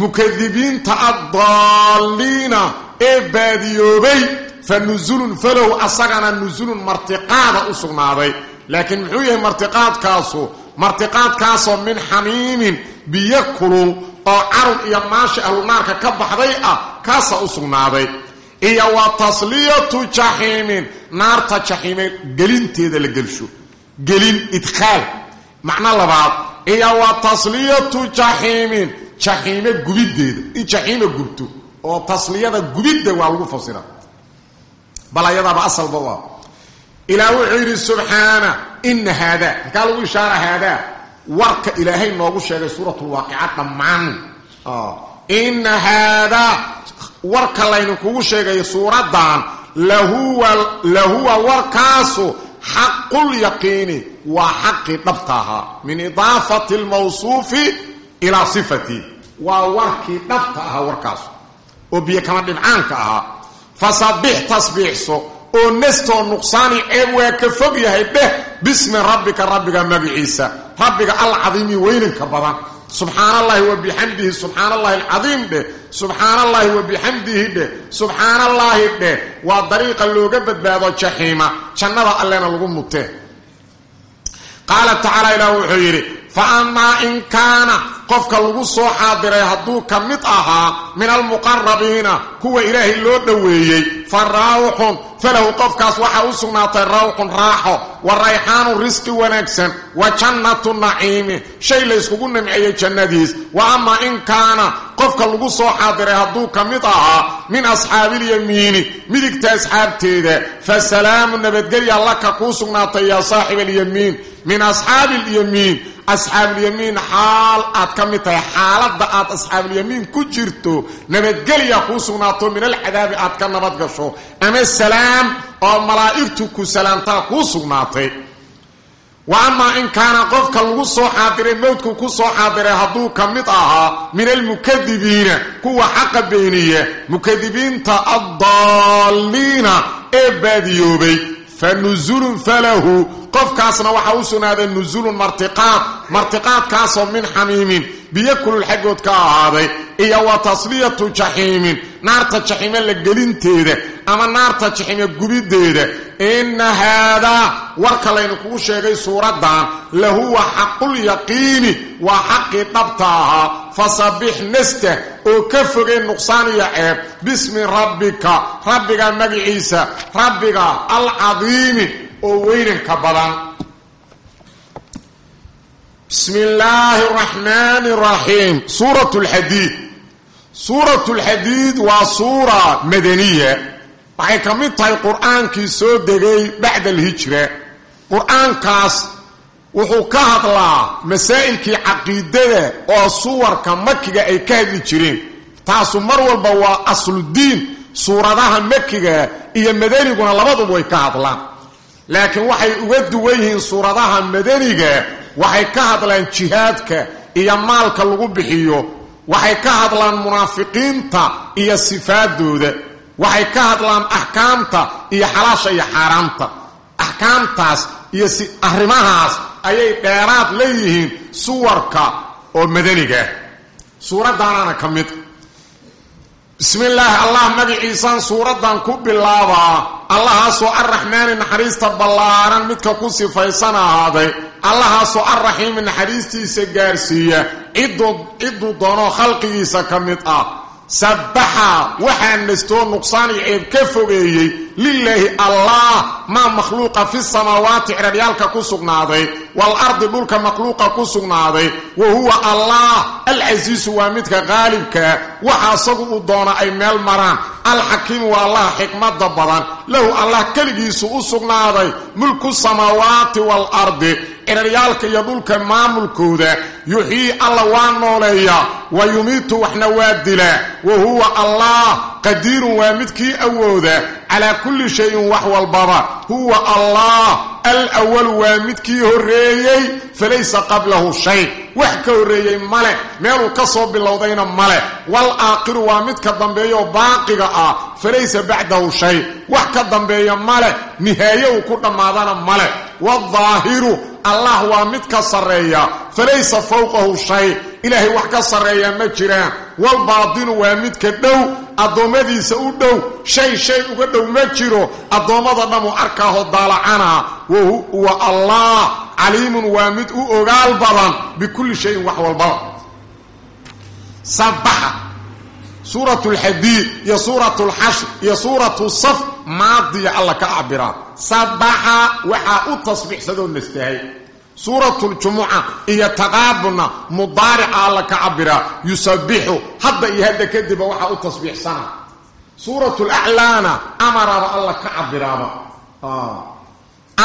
mukadibiinta addaalliina ee baadiyoobay fa nusulun falow asagana nusulun martiqaada u sugnaaday. Laakiin muxuu yahay martiqaadkaasu? Martiqaadkaasoo min xamiimin biyo kulul oo carun iyo maashi ahlunaarka ka baxday ah kaasaa u sugnaaday iyo wa tasliyatu jaxiimin naarta jaxiime gelinteeda la gelsho. Gelin idkhaal macno labaad iyo wa tasliyatu jaxiimin jaxiime gubiddeeda in jaxiime gubto. Oo tasliyada gubidda waa lagu fasira. Bal ayadaaba asalba u ah ilaah wuxuu yidhi subxaana ina haadaa markaa lagu ishaara haadaa warka ilaahay noogu sheegay suuratulwaaqica dhammaan. Ina haadaa warka laydinkugu sheegay suuraddan lahuwa warkaasu xaqulyaqiini waa xaqii dhabta ahaa min idaafati lmawsuufi ilaa sifati. Waa warkii dhabta ahaa warkaasu. Oo biyo kama dhibcaanka ahaa fasabbix tasbiixso. Oo nastoo nuqsaani ceeb waa ka fog yahay dheh bismi rabbika rabbiga magiciisa rabbiga alcadiimi weynanka badan subxaan allahi wa bixamdihi subxaan allahi alcadiim dheh subxaan allahi wa bixamdihi dheh subxaan allaahi dheh waa dariiqa looga badbaado jaxiima jannada allena lagu mutee qaala tacaala ilaah wuxuu yidhi fa amaa in kaana qofka lagu soo xaadiray hadduu ka mid ahaa min almuqarabiina kuwa ilaahay loo dhoweeyey fa raawxun falahu qofkaas waxaa u sugnaatay rawxun raaxo wa rayxaanu risqi wanaagsan wa jannatu naciimi shay layskugu nimceeyey jannadiis wa amaa in kaana qofka lagu soo xaadiray hadduu ka mid ahaa min asxaabiilyamiini midigta asxaabteeda fa salaamu nabadgelya laka kuu sugnaatay yaa saaxib alyamiin min asxaabi alyamiin asxaabulyamiin xaal aad ka mid tahay xaaladda aad asxaabulyamiin ku jirto nabadgelya kuu sugnaato min alcadaabi aad ka nabad gasho. Ama salaam oo malaa'igtu ku salaamtaa kuu sugnaatay. Wa amaa in kaana qofka lagu soo xaadiray mowdku ku soo xaadiray hadduu ka mid ahaa min almukadibiina kuwa xaqa beeniya mukadibiinta addaalliina ee baadiyoobay. Fa nusulun falahu qofkaasna waxaa u sugnaaday nusulun martiqaad. Martiqaadkaasoo min xamiimin. Biyo kulul xaggood ka ahaaday. Iyo wa tasliyatu jaxiimin. Naarta jaxiime la gelinteeda ama naarta jaxiime gubiddeeda inna haadaa warka laynu kugu sheegay suuraddan lahuwa xaqulyaqiini waa xaqii dhabta ahaa fasabbix nastah oo ka fogay nuqsaan iyo ceeb. Bismi rabbika rabbiga magiciisa rabbiga alcadiimi oo weynanka badan. Bismi illaahi araxmaani araxiim suurat lxadiid suurat lxadiid waa suura madaniya. Waxay ka mid tahay qur'aankii soo degay bacda alhijra. Qur'aankaas wuxuu ka hadlaa masaa'ilkii caqiidada oo suwarka makiga ay ka hadli jireen. Taasu mar walba waa asludiin suuradaha makiga iyo madaniguna labaduba way ka hadlaan laakiin waxay uga duwan yihiin suuradaha madaniga waxay ka hadlaan jihaadka iyo maalka lagu bixiyo waxay ka hadlaan munaafiqiinta iyo sifaadooda waxay ka hadlaan axkaamta iyo xalaasha iyo xaaraamta. Axkaamtaas iyo arrimahaas ayay dheeraad leeyihiin suwarka oo madaniga suuraddaanaana ka mid bismi illaahi allah magaciisaan suuraddan ku bilaabaa. Allahaasoo arraxmaani naxariista ballaaran midka ku sifaysan ahaaday. Allahaasoo arraxiimi naxariistiisa gaarsiiya. Cidduu doonoo khalqigiisa ka mid ah. Sabbaxa waxaa nastoo nuqsaan iyo ceeb ka fogeeyey lilaahi allah maa makhluuqa fi samaawaati ciraryaalka ku sugnaaday waalardi dhulka makhluuqa ku sugnaaday wa huwa allah alcasiisu waa midka qaalibkaa waxa asagu uu doona ay meel maraan alxakiimu waa allaha xikmada badan lahu allah keligiisu u sugnaaday mulku samaawaati waalardi ciraryaalka iyo dhulka maamulkooda yuxyii alla waa nooleeya wa yumiitu waxna waa dilaa wa huwa allah qadiirun waa midkii awooda. Calaa kulli shayin wax walbaba. Huwa allah. Alwalu waa midkii horreeyey. Falaysa qablahu shay. Wax ka horreeyey male. Meeluu ka soo bilowdayna male. Walaakhiru waa midka dambeeyaoo baaqiga ah. Falaysa bacdahu shay. Wax ka dambeeya male. Nihaaye uu ku dhammaadana male. Waaldaahiru allah waa mid ka sarreeya falaysa fowqahu shay ilaahay wax ka sarreeya ma jiraan walbaatinu waa midka dhow addoommadiisa u dhow shay shay uga dhow ma jiro. Addoommada dhamuu arkaahoo daalacana wa allah caliimun waa mid u ogaal badan bikulli shayin wax walbaba suuratu lxadiid iyo suuratu lxashr iyo suuratu saf maadiya alla ka cabiraa sabaxa waxaa u tasbiixsadoo nastahay suuratu ljumuca iyo taqaabuna mudaarica alla ka cabiraa yusabixu hadda iyo hadda kadibba waxaa u tasbiixsana. Suuratu laclaana amaraba alla ka cabiraaba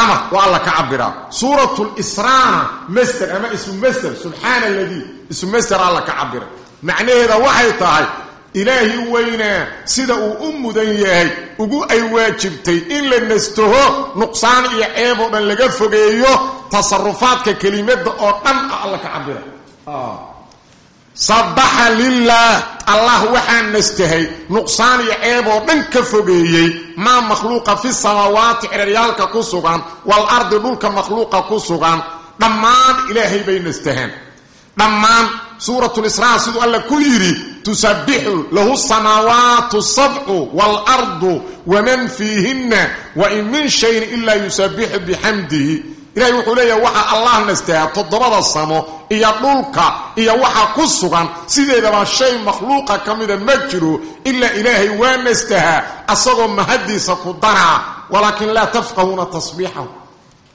amar waa alla ka cabiraa suuratu lisraana master ama ismu master subxaana aladii ismu master alla ka cabira macnaheeda waxay tahay ilaahi weynaa sida uu u mudan yahay ugu ay waajibtay in la nastaho nuqsaan iyo ceeb oo dhan laga fogeeyo tasarufaadka kelimadda oo dhan ah alla ka cabira sabaxa lilaah allah waxaa nastahay nuqsaan iyo ceeb oo dhan ka fogeeyey maa makhluuqa fi samaawaati ciraryaalka ku sugan waalardi dhulka makhluuqa ku sugan dhammaan ilaahay bay nastahaan dhammaan suuratulisraa siduu alla ku yidhi tusabixu lahu samaawaatu sabcu waalardu waman fiihinna wain min shayin ilaa yusabixu bixamdihi ilahay wuxuu leeyahay waxaa allah nastahaa toddobada samo iyo dhulka iyo waxa ku sugan sideedaba shay makhluuqa ka mida ma jiro ilaa ilaahay waa nastahaa asagoo mahaddiisa ku daraa walaakin laa tafqahuuna tasbiixahu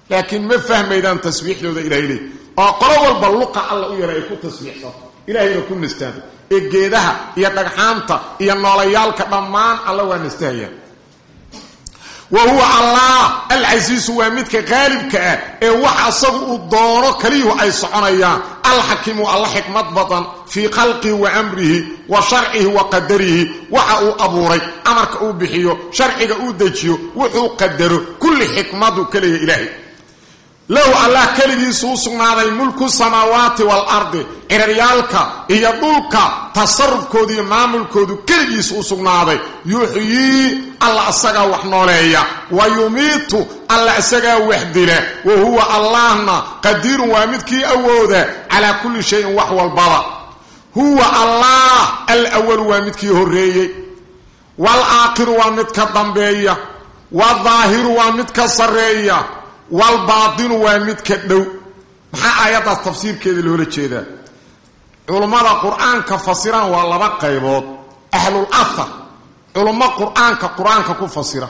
laakiin ma fahmaydaan tasbiixdooda ilahay leey oo qolo walba luqa alla u yara ay ku tasbiixsato ilahayna ku nastaado. Ee geedaha iyo dhagxaanta iyo noolayaalka dhammaan alla waa nastahaya. Wa huwa allah alcasiisu waa midka qaalibka ah ee wax asagu uu doono kaliyuhu ay soconayaan. Alxakimu alla xikmad badan fii khalqihi wa amrihi wa sharcihi wa qadarihi. Waxa uu abuuray amarka uu bixiyo sharciga uu dejiyo wuxuu qadaro kulli xikmadu kaleya ilaahay lahu allah keligiisu u sugnaaday mulku samaawaati waalardi ciraryaalka iyo dhulka tasarufkoodu iyo maamulkoodu keligiisu u sugnaaday. Yuxyii alla isagaa wax nooleeya wa yumiitu alla isagaa wax dila wa huwa allahna qadiirun waa midkii awooda calaa kulli shayin wax walbaba. Huwa allah alawalu waa midkii horreeyey. Waalaakhiru waa midka dambeeya waaldaahiru waa midka sarreeya walbaatinu waa midka dhow. Maxaa aayaddaas tafsiirkeeda loola jeedaa? Culummada qur'aanka fasiraan waa laba qaybood. Ahlul ahar culummo qur'aanka qur'aanka ku fasira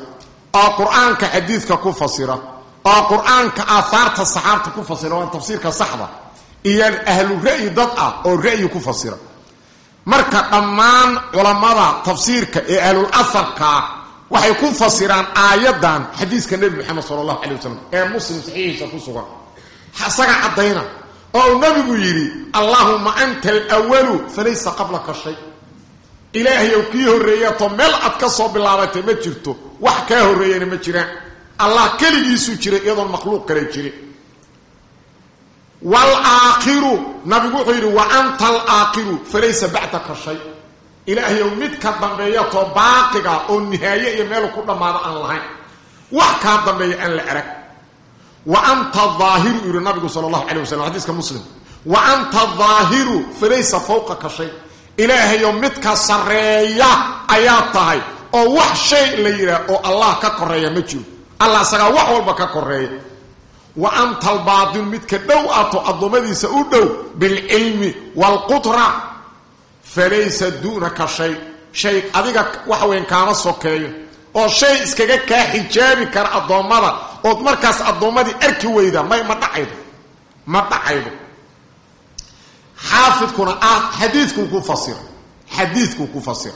oo qur'aanka xadiidka ku fasira oo qur'aanka aahaarta saxaabta ku fasira waa tafsiirka saxda iyo ahlu ra'yi dad ah oo ra'yi ku fasira. Marka dhammaan culammada tafsiirka ee ahlul aharkaa waxay ku fasiraan aayadan xadiiska nebi moxamed sala allahu calay wasalam ee muslim saxiixiisa ku sugan. Isaga caddayna. Oo nabigu yidhi allaahuma anta alwalu falaysa qablaka shay. Ilaahayow kii horreeyato meel ad ka soo bilaabatay ma jirto. Wax kaa horreeyana ma jiraan. Allah keligiisuu jiray iyadoon makhluuq kale jirin. Waalaakhiru nabigu wuxuu yidhi wa anta alaakhiru falaysa bacdaka shay ilaahayow mid ka dambeeyatoo baaqiga oo nihaaye iyo meel ku dhammaado aan lahayn. Wax kaa dambeeya aan la arag. Wa anta aahiru yidhi nabigu sala allahu calay wasalam xadiiska muslim. Wa anta daahiru falaysa fawqaka shay. Ilaahayow midka sarreeya ayaa tahay oo wax shay la yidhaah oo allah ka koreeya ma jiro. Allah isagaa wax walba ka koreeya wa anta albaatin midka dhow ato addoommadiisa u dhow bilcilmi waalqudra falaysa duunaka shay. Shay adiga waxa weyn kaama sokeeyo. Oo shay iskaga kaa xijaabi kara addoommada. Ood markaas addoommadii arki weyda may ma dhacaydo? Ma dhacaydo. Xaafidkuna ah xadiidkuu ku fasira xadiidkuu ku fasira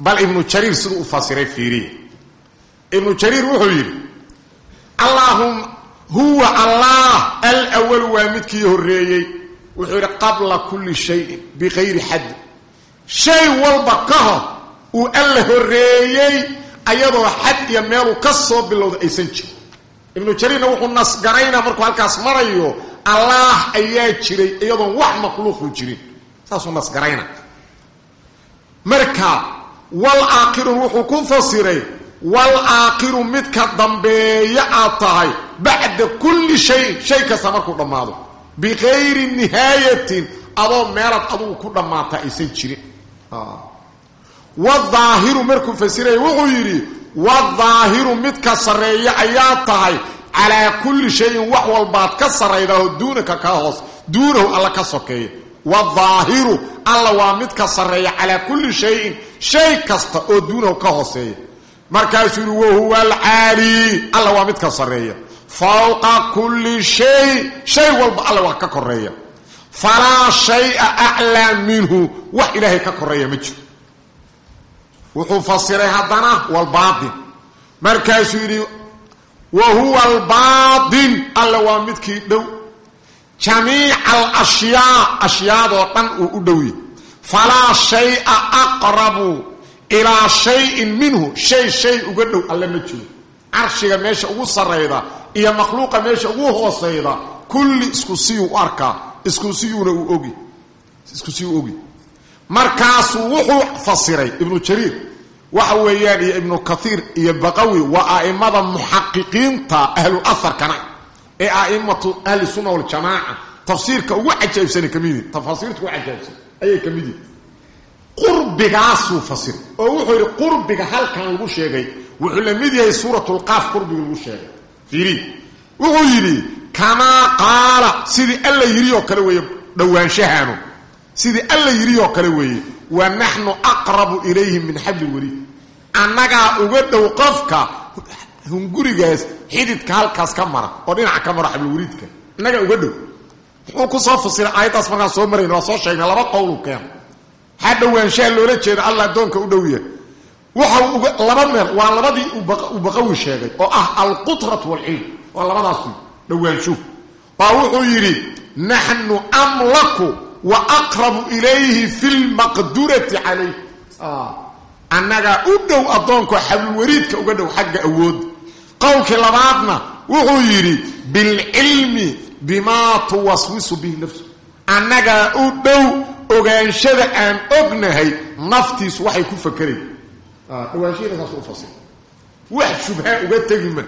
bal ibnu jariir siduu u fasiray fiiriya ibnu jariir wuxuu yidhi allaahuma huwa allah alwalu waa midkii horreeyey wuxuu yidhi qabla kulli shayin bikayri xaddi shay walba ka hor uu alla horreeyey ayadoo xad iyo meeluu ka soo bilowda aysan jirin. Ibnu jariirna wuxuu nasgaraynaa markuu halkaas marayo allaah ayaa jiray iyadoon wax makhluuqu jirin. Saasuu nasgarayna marka wal aakhirun wuxuu ku fasiray wal aakhiru midka dambeeya aad tahay bacda kulli shayin shay kasta markuu dhammaado bikayri nihaayatin adoo meelaad adugu ku dhammaata aysan jirin wadaahiru markuu fasiraya wuxuu yidhi wadaahiru midka sarreeya ayaa tahay calaa kulli shayin wax walbaad ka sarraydaoo duunaka ka hoos duunahu alla ka sokeeya wadaahiru alla waa midka sarreeya calaa kulli shayin shay kasta oo duunahu ka hooseeya markaasuu yidhi wahuwa alcaali alla waa midka sarreeya fawqa kulli shay shay walba alla waa ka koreeya falaa shaya aclaa minhu wax ilaahay ka koreeya ma jiro wuxuu fasiray haddana walbaatin markaasuu yidhi wa huwa albaatin alla waa midkii dhow jamiica alashyaa ashyaadoo dhan uu u dhowye falaa shaya aqrabu ilaa shayin minhu shay shay uga dhow alle ma jiro carshiga meesha ugu sarrayda iyo makhluuqa meesha ugu hoosayda kulli isku siyuu u arkaa isku siyuuna uu ogi isku siyuu ogi. Markaasuu wuxuu fasiray ibnu jariir waxa weeyaan iyo ibnu kathiir iyo baqawi waa a'immada muxaqiqiinta ahlu aharkana ee a'immatu ahli sunna waljamaaca tafsiirka ugu cajaabsana ka mid yihiin tafaasiirta ugu cajaabsan ayay ka mid yihiin qurbigaasuu fasiray oo wuxuu yidhi qurbiga halkan lagu sheegay wuxuu la mid yahay suuratulqaaf qurbiga lagu sheegay fiiri wuxuu yidhi kamaa qaala sidii alla yidhi oo kale weeye dhowaanshahaanu sidii alla yidhi oo kale weeye wa naxnu aqrabu ilayhim min xabli weliid annagaa uga dhow qofka hungurigaas xididka halkaas ka mara oo dhinaca ka mara xabliweliidka annagaa uga dhow. Muxuu ku soo fasiray aayaddaas markaan soo marayna waa soo sheegnay laba qowlu keena maxaa dhowaanshaha loola jeeda alla addoonka u dhow yahay waxa laba meel waa labadii uu baqawi sheegay oo ah alqutratu waalcilm waa labadaas dhowaanshuhu waa wuxuu yidhi naxnu amlaku wa aqrabu ilayhi fi lmaqdurati calayh. Annagaa u dhow addoonko xablulwariidka uga dhow xagga awoodda qowlkii labaadna wuxuu yidhi bilcilmi bimaa tuwaswisu bihi nafsu. Annagaa u dhow ogaanshada aan ognahay naftiisu waxay ku fakerayn dhawaanshahina saas u fasir. Wax shubhaa uga tegima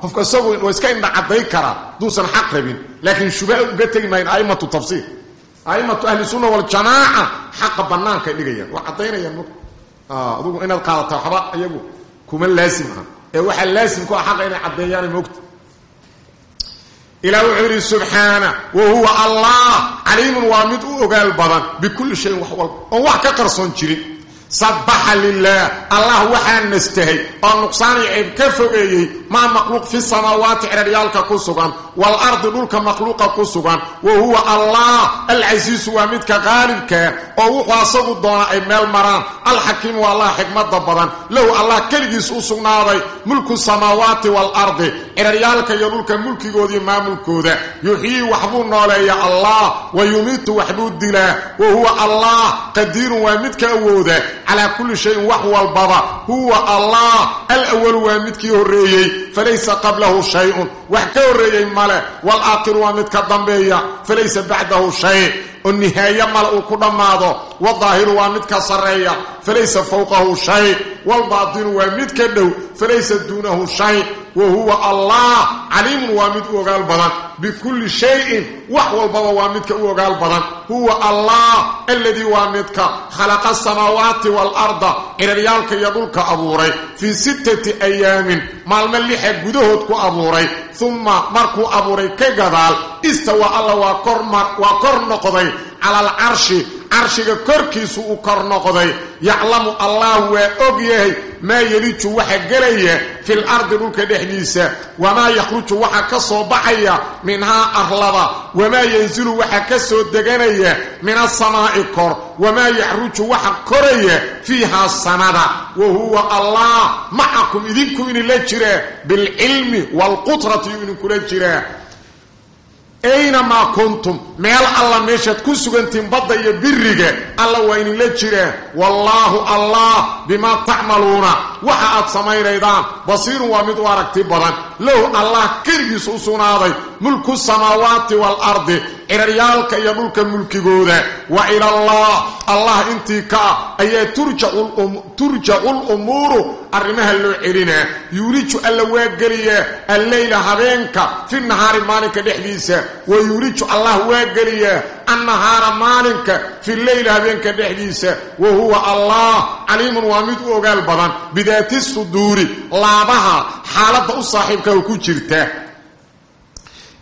qofka isagu waa iska indhacadday karaa haduusan xaq rabin laakiin shubha uga tegi maayan a'immatu tafsiir. A'immatu ahli sunna waljamaaca xaqa bannaankay dhigayaan. Waa caddaynayaan marka adugu inaad qaadata waxba iyagu kuma laasim ah ee waxaa laasim ku ah xaqa inay caddeeyaana moogta. Ilah wuxuu yidhi wa huwa allah. Caliimun waa mid u ogaal badan bikulli shayin wax walba. Oon wax ka qarsoon jirin sabaxa lilaah allah waxaa nastahay oo nuqsaaniyo ceeb ka fogeeyey maa makhluuq fi samaawaati ciraryaalka ku sugan waalardi dhulka makhluuqa ku sugan wa huwa allah alcasiisu waa midka qaalibkaa oo wuxuu asagu doona ay meel maraan. Alxakiimu allah xikmada badan. Lahu allah keligiis u sugnaaday mulku samaawaati waalardi ciraryaalka iyo dhulka mulkigoodaiyo maamulkooda. Yuxyii waxbuu nooleeya allah wa yumiitu waxbuu dilaa wa huwa allah qadiirun waa midka awooda. Calaa kulli shayin wax walbaba huwa allah alawalu waa midkii horreeyey. Falaysa qablahu shayun wax ka horreeyey male walaakhiru waa mid ka dambeeya falaysa bacdahu shay. Oo nihaaye male uu ku dhammaado wadaahiru waa mid ka sarreeya falaysa fowqahu shay. Walbaatinu waa mid ka dhow falaysa duunahu shay. Wa huwa allah caliimun waa mid u ogaal badan. Bikulli shayin wax walbaba waa midka u ogaal badan. Huwa allah aladii waa midka khalaqa asamaawaati waalarda ciraryaalka iyo dhulka abuuray fii sittati ayaamin maalmo lixa gudahood ku abuuray uma markuu abuuray ka gadaal istawa alla waa kor noqday cala alcarshi carshiga korkiisu uu kor noqday yaclamu allah waa og yahay maa yeliju waxa gelaya fil ardi dhulka dhexdiisa wamaa yakhruju waxa ka soo baxaya minhaa arlada wamaa yanzilu waxa ka soo deganaya min asamaa'i kor wamaa yaxruju waxa koraya fiihaa sanada wa huwa allah macakum idinku idinla jiraa bilcilmi waalqudrati yuu idinkula jiraa aynamaa kuntum? Meel alla meeshaad ku sugantihiin badda iyo biriga alla waa idinla jiraan wallaahu allah bimaa tacmaluuna waxa aad samaynaydaan basiirun waa mid u aragti badan. Lahu allah keligiis u sugnaaday. Mulku samaawaati waalardi ciraryaalka iyo dhulka mulkigooda. Wa ilallah allah. Intii ka ah ayaa turjacu lumuuru arrimaha loo celinaa yuuliju alla waa geliyaa alleyla habeenka fi nahaari maalinka dhexdiisa. Wa yuuliju allah waa geliyaa annahaara maalinka fi leyla habeenka dhexdiisa. Wa huwa allah. Caliimun waa mid u ogaal badan. Bidaati suduuri. Laabaha xaaladda u saaxiibka ku jirta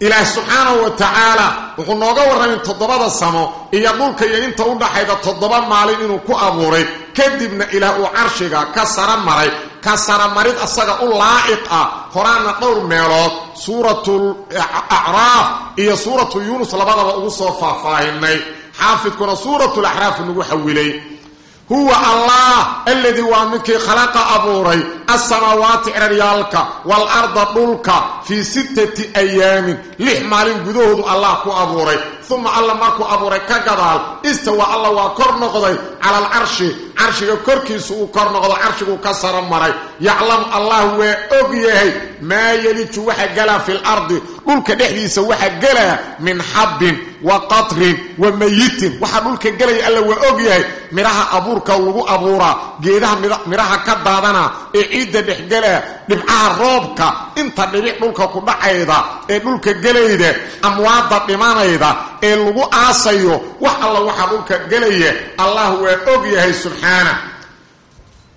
ilaah subxaanahu wa tacaala wuxuu nooga warramay toddobada samo iyo dhulka iyo inta u dhaxayda toddoba maalin inuu ku abuuray. Kadibna ilaah uu carshiga ka sara maray ka saramarid asaga u laa'iq ah. Horaana dhowr meelood suuratul acraaf iyo suuratu yuunus labadaba ugu soo faahfaahinay. Xaafidkuna suuratul axraaf nagu xawilay huwa allah aladii waa midkii khalaqa abuuray alsamaawaati ciraryaalka waalarda dhulka fii sittati ayaamin lix maalin gudahoodu allah ku abuuray. Uma alla markuu abuuray ka gadaal istawa alla waa kor noqday cala alcarshi carshiga korkiisu uu kor noqdo carshiguu ka saro maray. Yaclamu allah waa og yahay maa yeliju waxa galaa fi lardi dhulka dhexdiisa waxa gelaa min xabbin wa qatrin wa mayitin waxaa dhulka gelaya alla waa og yahay midhaha abuurka lagu abuuraa geedaha midhaha ka daadana ee ciidda dhexgelaa dhibcaha roobka inta dhibic dhulka ku dhacayda ee dhulka gelayda amwaadda dhimanayda ee lagu aasayo wax alla waxaa dhulka gelaya allah waa og yahay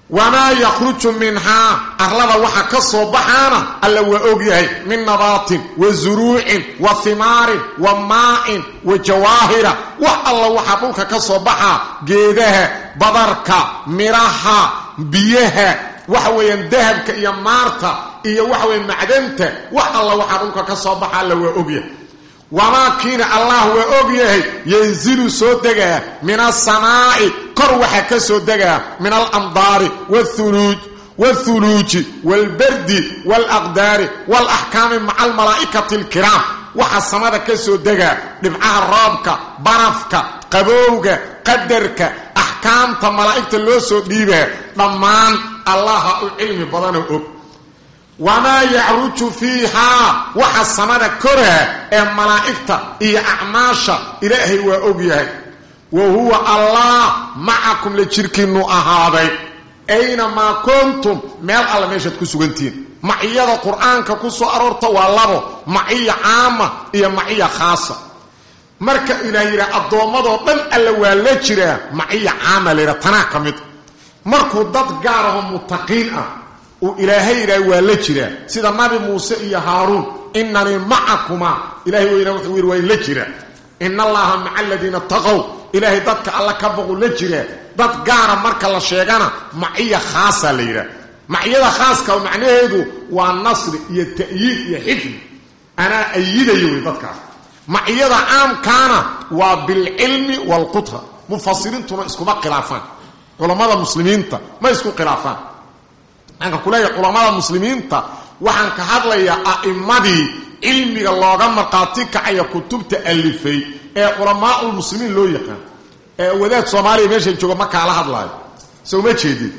wamaa yakhruju minhaa arlada waxa ka soo baxaana alla waa og yahay min nabaatin wa zuruucin wa himaarin wa maa'in wa jawaahira. Wax alla waxaa dhulka ka soo baxaa geedaha badarka midhaha biyaha waxa weeyaan dahabka iyo maarta iyo waxa weya macdanta wax alla waxaa dhulka ka soo alla waa og yahay wamaa kiina allah waa og yahay yanzilu soo degaa min asamaa'i kor waxaa ka soo degaa min alamdaari wathuluuj wathuluuji waalbardi waalaqdaari waalaxkaami maca almalaa'ikati alkiraam waxaa samada ka soo degaa dhibcaha roobka barafka qabowga qadarka axkaamta malaa'igta loo soo dhiibaa dhammaan allaha u cilmi badanoo og wamaa yacruju fiihaa waxa samada koraa ee malaa'igta iyo acmaasha ilaahay waa og yahay wa huwa allah macakum la jirkiinnu ahaaday aynamaa kuntum meel alla meeshaad ku sugantihiin maciyada qur'aanka ku soo aroorta waa labo maciya caama iyo maciya khaasa marka ilaah yidhaha addoommadoo dhan alla waa la jiraa maciya caama la yidhaha tanaa ka mid markuu dad gaaraho mutaqiin ah uu ilaahay yidhaha waa la jiraa sida nabi muuse iyo haaruun inanii macakumaa. Ilahay weyna wuxuu yidhi waa la jiraa in allaha maca aladiina taqow ilaahay dadka alla ka boqu la jiraa dad gaara marka la sheegana maciya khaasa la yidhaha maciyada khaaska macnaheedu waa nasri iyo ta'yiid iyo xifdi anaa ayidayo wey dadkaas maciyada caamkaana waa bilcilmi waalqutra mufasiriintuna iskuma khilaafaan. Culammada muslimiinta ma isku khilaafaan waxaan ku leeyahay culammada muslimiinta waxaan ka hadlayaa a'immadii cilmiga looga markhaati kacaya kutubta alifay ee culamaaulmuslimiin loo yaqaan. Ee wadaad soomaaliya meesha jooga ma kaala hadlaayo. Soo ma jeedin.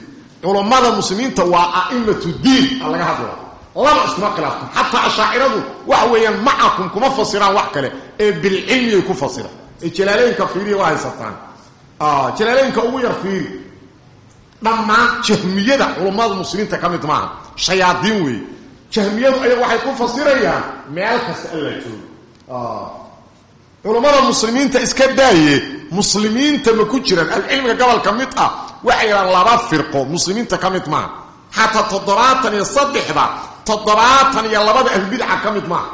Culammada muslimiinta waa a'imatu diin a laga hadlaya laba iskuma khilaaftan xataa ashaaciradu waxa weeyaan macakum kuma fasiraan wax kale ee bilcilmiyay ku fasiraan. Ee jalaalooyinka fiiriya waa haysataan. Jalaalooyinka ugu yar fiiri dhammaan jahmiyada culummada muslimiinta ka mid maaha shayaadiin weeye jahmiyadu ayaga waxay ku fasirayaan meel kasta alla joogo culummada muslimiinta iska daaye muslimiinta ma ku jiraan. Alcilmiga gobolka mid ah waxay yidhahaan laba firqo muslimiinta ka mid maaha xataa toddobaatan iyo saddexda toddobaatan iyo labada ahlubidca ka mid maaha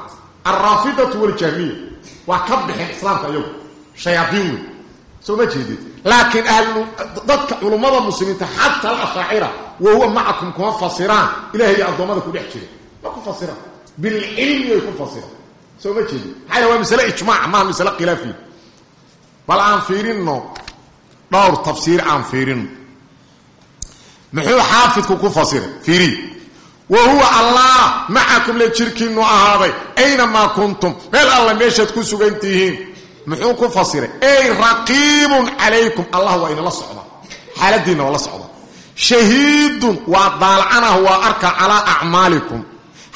alraafidatu waljahmiya waa ka baxeen islaamka iyagu. Shayaadiin wey soo ma jeedid laakiin dadka culummada muslimiinta xataa alashaacira wa huwa macakum kuma fasiraan. Ilahay iyo addoommada ku dhex jira. Ma ku fasiraan. Bilcilmiyay ku fasiraan. Soo ma jeedid maxaa waa masale ijmaac maaha masale khilaafiya bal aan fiirinno dhowr tafsiir aan fiirinno. Muxuu xaafidku ku fasiray? Fiiriy wa huwa allah macakum la jirkiinu ahaaday. Aynamaa kuntum? Meel alla meeshaad ku sugan tihiin muxuu ku fasiray ey raqiibun calaykum. Allah waa inala socda. Xaaladiinna waa la socda. Shahiidun waa daalcanah waa arkaa calaa acmaalikum.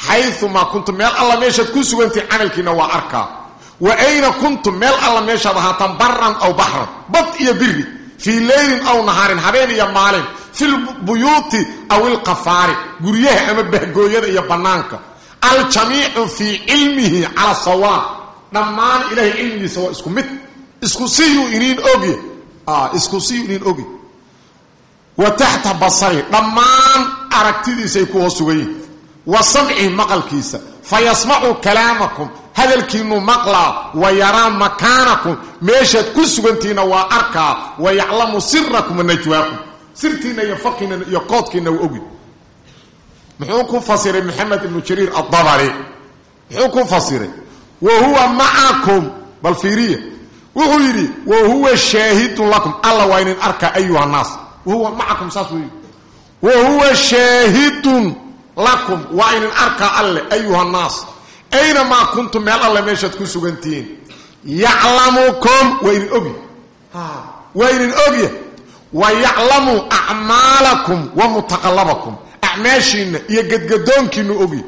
Xayumaa kuntum meel alla meeshaad ku sugantihiin camalkiina waa arkaa wa ayna kuntum meel alla meeshaad ahaataan baran aw baxran bad iyo biri fii leylin aw nahaarin habeen iyo maalin fi lbuyuuti aw ilqafaari guryaha ama bahgooyada iyo bannaanka. Aljamiicu fii cilmihi cala sawaa dhammaan ilahay cilmigiisa waa isku mid. Isku siyuu iniin ogy isku siyuu iniin ogy wa taxta basari dhammaan aragtidiisay ku hoos sugan yihiin wa samcihi maqalkiisa fa yasmacu kalaamakum hadalkiinu maqlaa wa yaraa makaanakum. Meeshaad ku sugantihiinna waa arkaa wa yaclamu sirakum wa najwaakum. Sirtiinna iyo faqiina iyo koodkiina waa ogi. Muxuu ku fasiray maxamed ibnu jariir addabari? Muxuu wa huwa macakum bal fiiriya. Wuxuu yidhi wa huwa shaahidun lakum. Alla waa inin arkaa ayuha nnaas wahuwa macakum saas wey wa huwa shaahidun lakum. Waa inin arkaa alle ayuha nnaas aynamaa kuntum meel alle meeshaad ku sugantihiin. Yaclamukum waa inin ogi. Waa inin ogya wa iyo gedgadoonkiinu ogya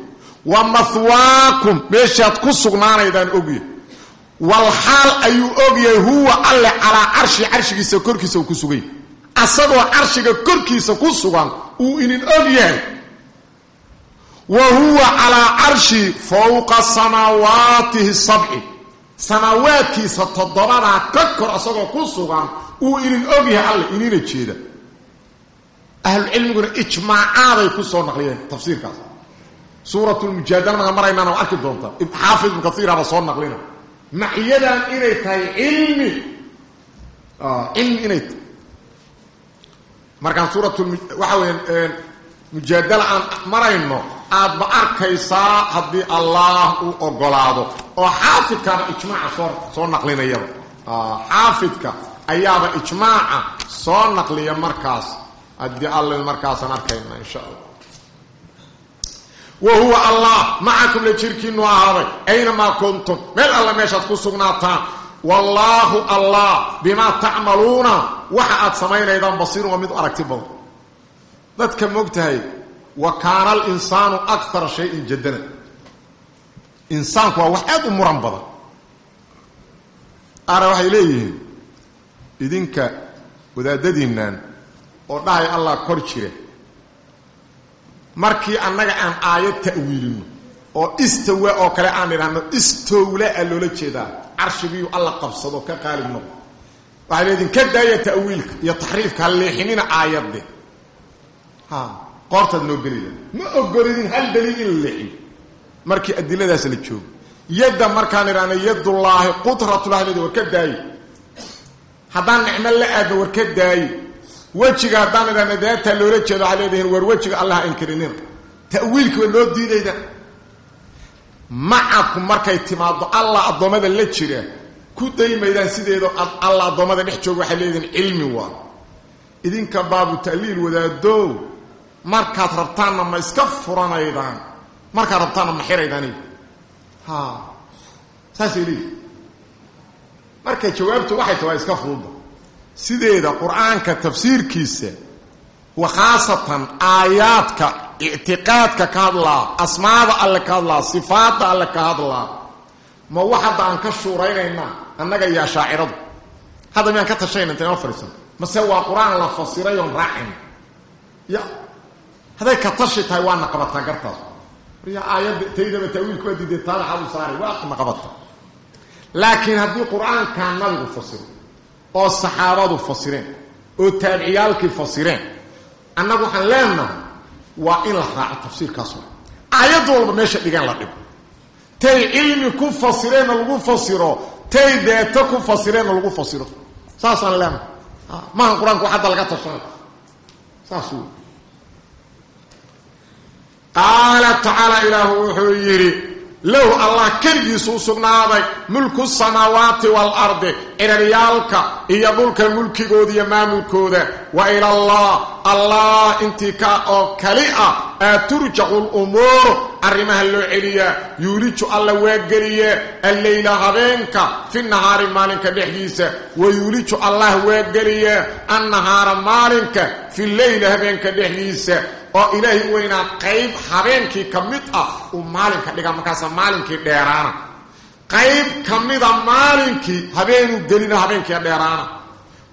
wa mahwaakum meeshaad ku sugnaanaydaan ogya wal xaal ayuu ogyahay huwa alle calaa carshi carshigiisa korkiisa uu ku sugany asagoo carshiga korkiisa ku sugan uu inin og yahay wa huwa calaa carshi fowqa samaawaatihi sabci. Samaawaadkiisa toddobadaa ka kor asagoo ku sugan uu inin og yahay alle inina jeeda. Ahlucilmiguna ijmaacaaday ku naqliyeen tafsiirkaas suurat lmujaadala markaan maraynaan arki doonta. Xaafid ibnu kaiiraba soo naqlina. Maciyadan inay tahay cilmi. Cilmi inay tahay markaan suurat waxa weya mujaadala aan marayno aadba arkaysaa haddii allah uu ogolaado. Oo xaafidkaaba ijmaaca soo soo naqlinayaba. Xaafidka ayaaba ijmaaca soo naqliya markaas. Haddii alla markaasaan arkayna insha allah wa huwa allah macakum la jirkiinu ahaaday aynamaa kuntum? Meel alla meeshaad ku sugnaataan. Wallaahu allah bimaa tacmaluuna. Waxa aad samaynaydaan basiirun waa mid aragti badan. Dadka moogtahay wa kaana alinsaanu akara shayin jadana insaanku waa wax aad u muran badan. Qaara waxay leeyihiin idinka wadaadadiinnan oo dhahay allah kor jira markii annaga aan aayad ta'wiilino oo istawa oo kale aan idhaahno istowlaa loola jeedaa carshigiiyu alla qabsado ka qaalib noqo ka daaya ta'wiilka iyo taxriifka ha leexinina aayadde ha qoortaad noo ma ogolidin hal daliil in markii adiladaas la joogo. Yadda markaan idhaahno yadullaahi qudratullahi leedi war ka daaye haddaan nicmo la aadno war ka daaye wejiga haddaan idhaahno daataa loola jeedo waxay leedihiin war wejiga allah inkirinina ta'wiilki waa noo diidayda. Macaku markay timaado allah addoommada la jira ku daymaydaan sideedo alla addoommada dhex jooga waxay leedihiin cilmi waa. Idinka baabu ta'liil wadaadow markaad rabtaanna ma iska furanaydaan markaad rabtaanna ma xiraydaan ha saasay leeyihiin marka jawaabtu waxay tahay waa iska fududa sideeda qur'aanka tafsiirkiisa wa khaasatan aayaadka ictiqaadka ka hadlaa asmaada alle ka hadlaa sifaadda alle ka hadlaa ma wax hadda aan ka shuuraynaynaa? Annaga iyo ashaaciradu hadda miyaan ka tashayna intayma fadhiisan? Mase waa qur'aan la fasiray oon raacayna ya hadday ka tashi tahay waana qabataa gartaas. Ya aayadda taydaba taawiilku waa diiday taadaxaadu saaray waana qabata laakiin haddii qur'aankaa nabigu fasiro oo saxaabadu fasireen oo taabiciyaalkii fasireen. Annagu waxaan leenahay waa in la raaco tafsiirkaas wa aayad walba meesha dhigaan la dhigo. Tay cilmi ku fasireenna lagu fasiro tay deeto ku fasireenna lagu fasiro. Saasaan leenahay maaha qur'aanku hadda laga tashana saas wey qaala tacaala ilaahu wuxuu yidhi lahu allah keligiisu u sugnaaday mulku samaawaati waalardi ciraryaalka iyo dhulka mulkigooda iyo maamulkooda. Wa ilallah allah intii ka oo kali ah aa turjacu lumuuru arrimaha loo celiyaa yuuliju alla waa geliye alleyla habeenka fi nahaari maalinka dhexdiisa. Wa yuuliju allah waa geliye annahaara maalinka fi leyla habeenka dhexdiisa oo ilaahay weynaa qayb habeenkii ka mid ah uu maalinka dhiga markaasa maalinkii dheeraana. Qayb ka mida maalinkii habeenuu gelina habeenkii dheeraana.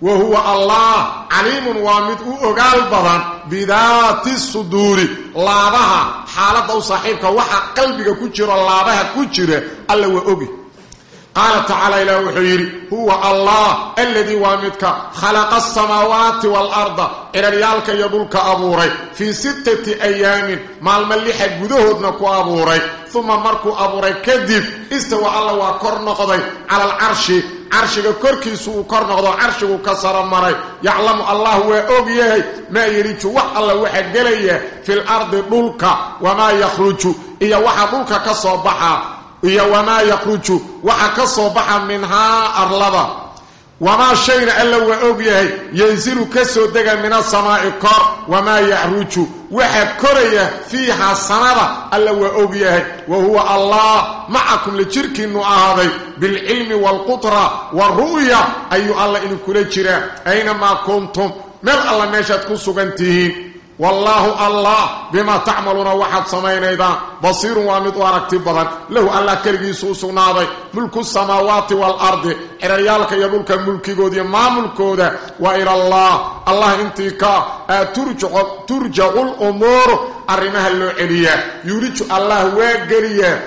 Wa huwa allah caliimun waa mid u ogaal badan bidaati suduuri. Laabaha xaaladda u saaxiibka waxa qalbiga ku jiro laabaha ku jira alla waa ogi qaala tacaala ilaah wuxuu yidhi huwa allah aladii waa midka khalaqa asamaawaati waalarda ciraryaalka iyo dhulka abuuray. Fii sittati ayaamin maalmo lixa gudahoodna ku abuuray. Uma markuu abuuray kadib istawa alla waa kor noqday cala alcarshi carshiga korkiisu uu kor noqdo carshigu ka saro maray. Yaclamu allah waa og yahay maa yeliju wax alla waxa gelaya fil ardi dhulka wamaa yakhruju. Iyo waxa dhulka ka soo baxa iyo wamaa yakhruju waxa ka soo baxa minhaa arlada. Wamaa shayna alla waa og yahay yansilu ka soo dega min asamaa'i kor wamaa yacruju waxa koraya fiihaa sanada alla waa og yahay. Wa huwa allah macakum la jirkiinnu ahaaday bilcilmi waalqutra waaru'ya ayuu alla idinkula jiraa. Aynamaa kuntum meel alla meeshaad ku sugan tihiin wallaahu allah bimaa tacmaluuna waxaad samaynaydaan. Basiirun waa mid u aragti badan. Lahu allah keligiisu u sugnaaday. Mulku samaawaati waalardi ciraryaalka iyo dhulka mulkigooda iyo maamulkooda. Wa ilallah allah intii ka turjacu lumuuru arrimaha loo celiyaa. Yuuliju allah waa geliyaa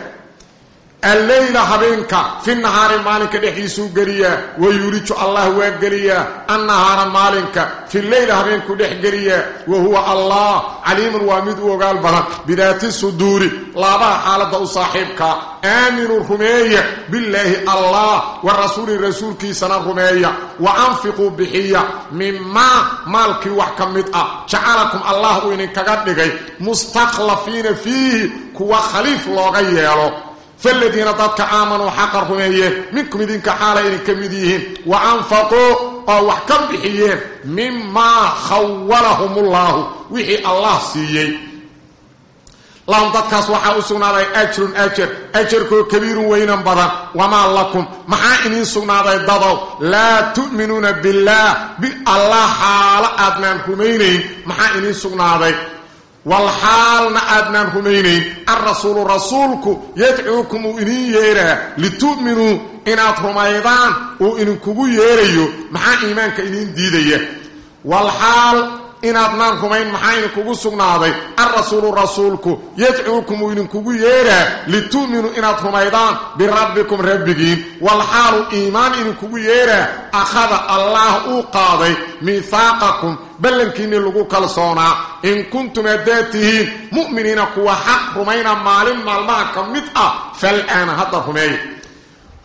alleyla habeenka fi nahaari maalinka dhexdiisuu geliyaa wa yuuliju allah waa geliyaa annahaara maalinka fi leyla habeenkuu dhex geliyaa wa huwa allah caliimun waa mid u ogaal badan bidaati suduuri laabaha xaaladda u saaxiibkaa aaminuu rumeeya billaahi allah wa rasuuli rasuulkiisana rumeeya wa anfiquu bixiya mimaa maalkii wax ka mid ah jacalakum allah uu idinkaga dhigay mustakhlafiina fiihi kuwa khaliif looga yeelo faladiina dadka aamanuu xaqa rumeeye minkum idinka xaala inay ka mid yihiin wa anfaquu oo wax ka bixiyeen mimaa khawalahum ullaahu wixii allah siiyey lahum dadkaas waxaa u sugnaaday ajrun ajar ajarkoo kabiirun weynan badan wamaa lakum maxaa idiin sugnaaday dadow laa tu'minuuna billaah bi allah xaalo aadnaan rumaynayn maxaa idiin sugnaaday walxaalna aadnaan rumaynayn alrasuulu rasuulku yadcuukum uu idin yeeraa litu'minuu inaad rumaydaan uu idinkugu yeerayo maxaa iimaanka idiin diidaya inaadnaan rumayn maxaa kugu sugnaaday? Alrasuulu rasuulku yadcuukum uu idinkugu yeeraa. Litu'minuu inaad rumaydaan birabbikum rabbigiin. Walxaalu iimaan idinkugu yeeraa. Akhada allaah uu qaaday miihaaqakum ballankiinnii lagu kalsoonaa. In kuntum haddaad tihiin mu'miniina kuwa xaq rumayna maalin maalmaha ka mid ah fal'aana hadda rumeeya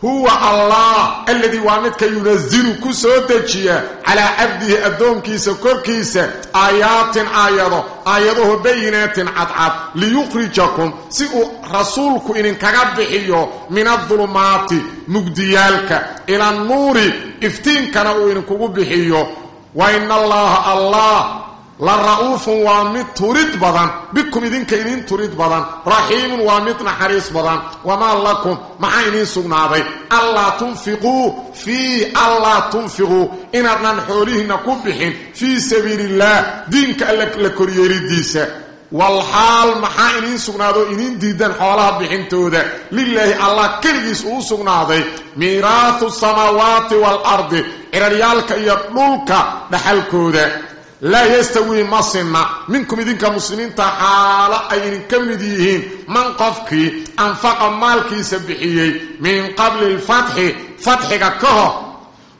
huwa allah alladii waa midka yunazilu ku soo dejiya calaa cabdihi addoonkiisa korkiisa aayaatin aayado aayadaho bayinaatin cadcad liyukhrijakum si uu rasuulku idinkaga bixiyo min adulumaati mugdiyaalka ila annuuri iftiinkana uu idinkugu bixiyo. Waina allaha allah la ra'uufun waa mid turid badan. Bikum idinka idin turid badan. Raxiimun waa mid naxariis badan. Wama lakum? Maxaa idiin sugnaaday? Allaa tunfiquu fii allaa tunfiquu. Inaadnan xoolihiinna ku bixin fii sabiilillaah. Diinka alla koryeelidiisa walxaal maxaa idiin sugnaado idiin diidan xoolaha bixintooda? Lilaahi allah keligiis uu sugnaaday. Miiraahu samaawaati waalardi ciraryaalka iyo dhulka dhaxalkooda laa yastawii ma sinna. Minkum idinka muslimiinta xaalo ay idinka mid yihiin. Man qofkii anfaqa maalkiisa bixiyey min qabli ilfatxi fatxiga ka hor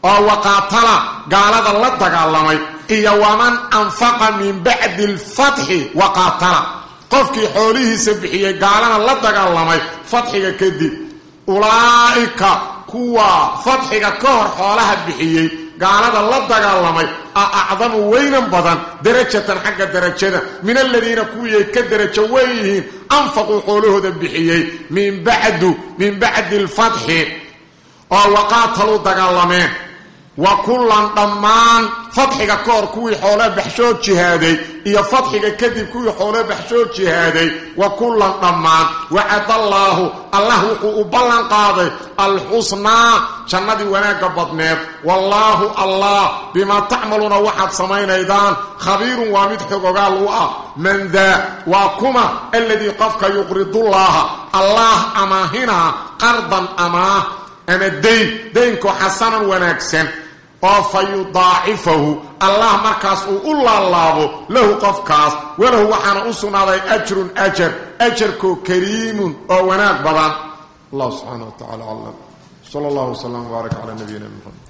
oo waqaatala gaalada la dagaalamay iyo waman anfaqa min bacdi alfatxi waqaatala. Qofkii xoolihiisa bixiyey gaalana la dagaalamay fatxiga kadib ulaa'ika kuwa fatxiga ka hor xoolaha bixiyey gaalada la dagaalamay a acdamu weynan badan darajatan xagga darajada min aladiina kuwii ka darajo weyn yihiin anfaquu xoolahooda bixiyey min bacdu min bacdi alfatxi oo waqaataluu dagaalameen wa kullan dhammaan fadxiga ka hor kuwii xoole baxshoo jihaaday iyo fadxiga kadib kuwii xoole baxshoo jihaaday. Wa kullan dhammaan. Wacadallaahu allah wuxuu u ballan qaaday alxusnaa jannadii wanaagga badneed. Wallaahu allah bimaa tacmaluuna waxaad samaynaydaan khabiirun waa mid xogogaal u ah. Man daa waa kuma aladii qofka yuqridullaaha. Allah amaahinaa qardan amaah ama dayn daynkoo xasanan wanaagsan oo fa yudaacifahu allah markaas uu u laalaabo lahu qofkaas walahu waxaana u sugnaaday ajrun ajar ajarkoo kariimun oo wanaag badan. Allah subxaana wa tacala aclam nabiyina muxamed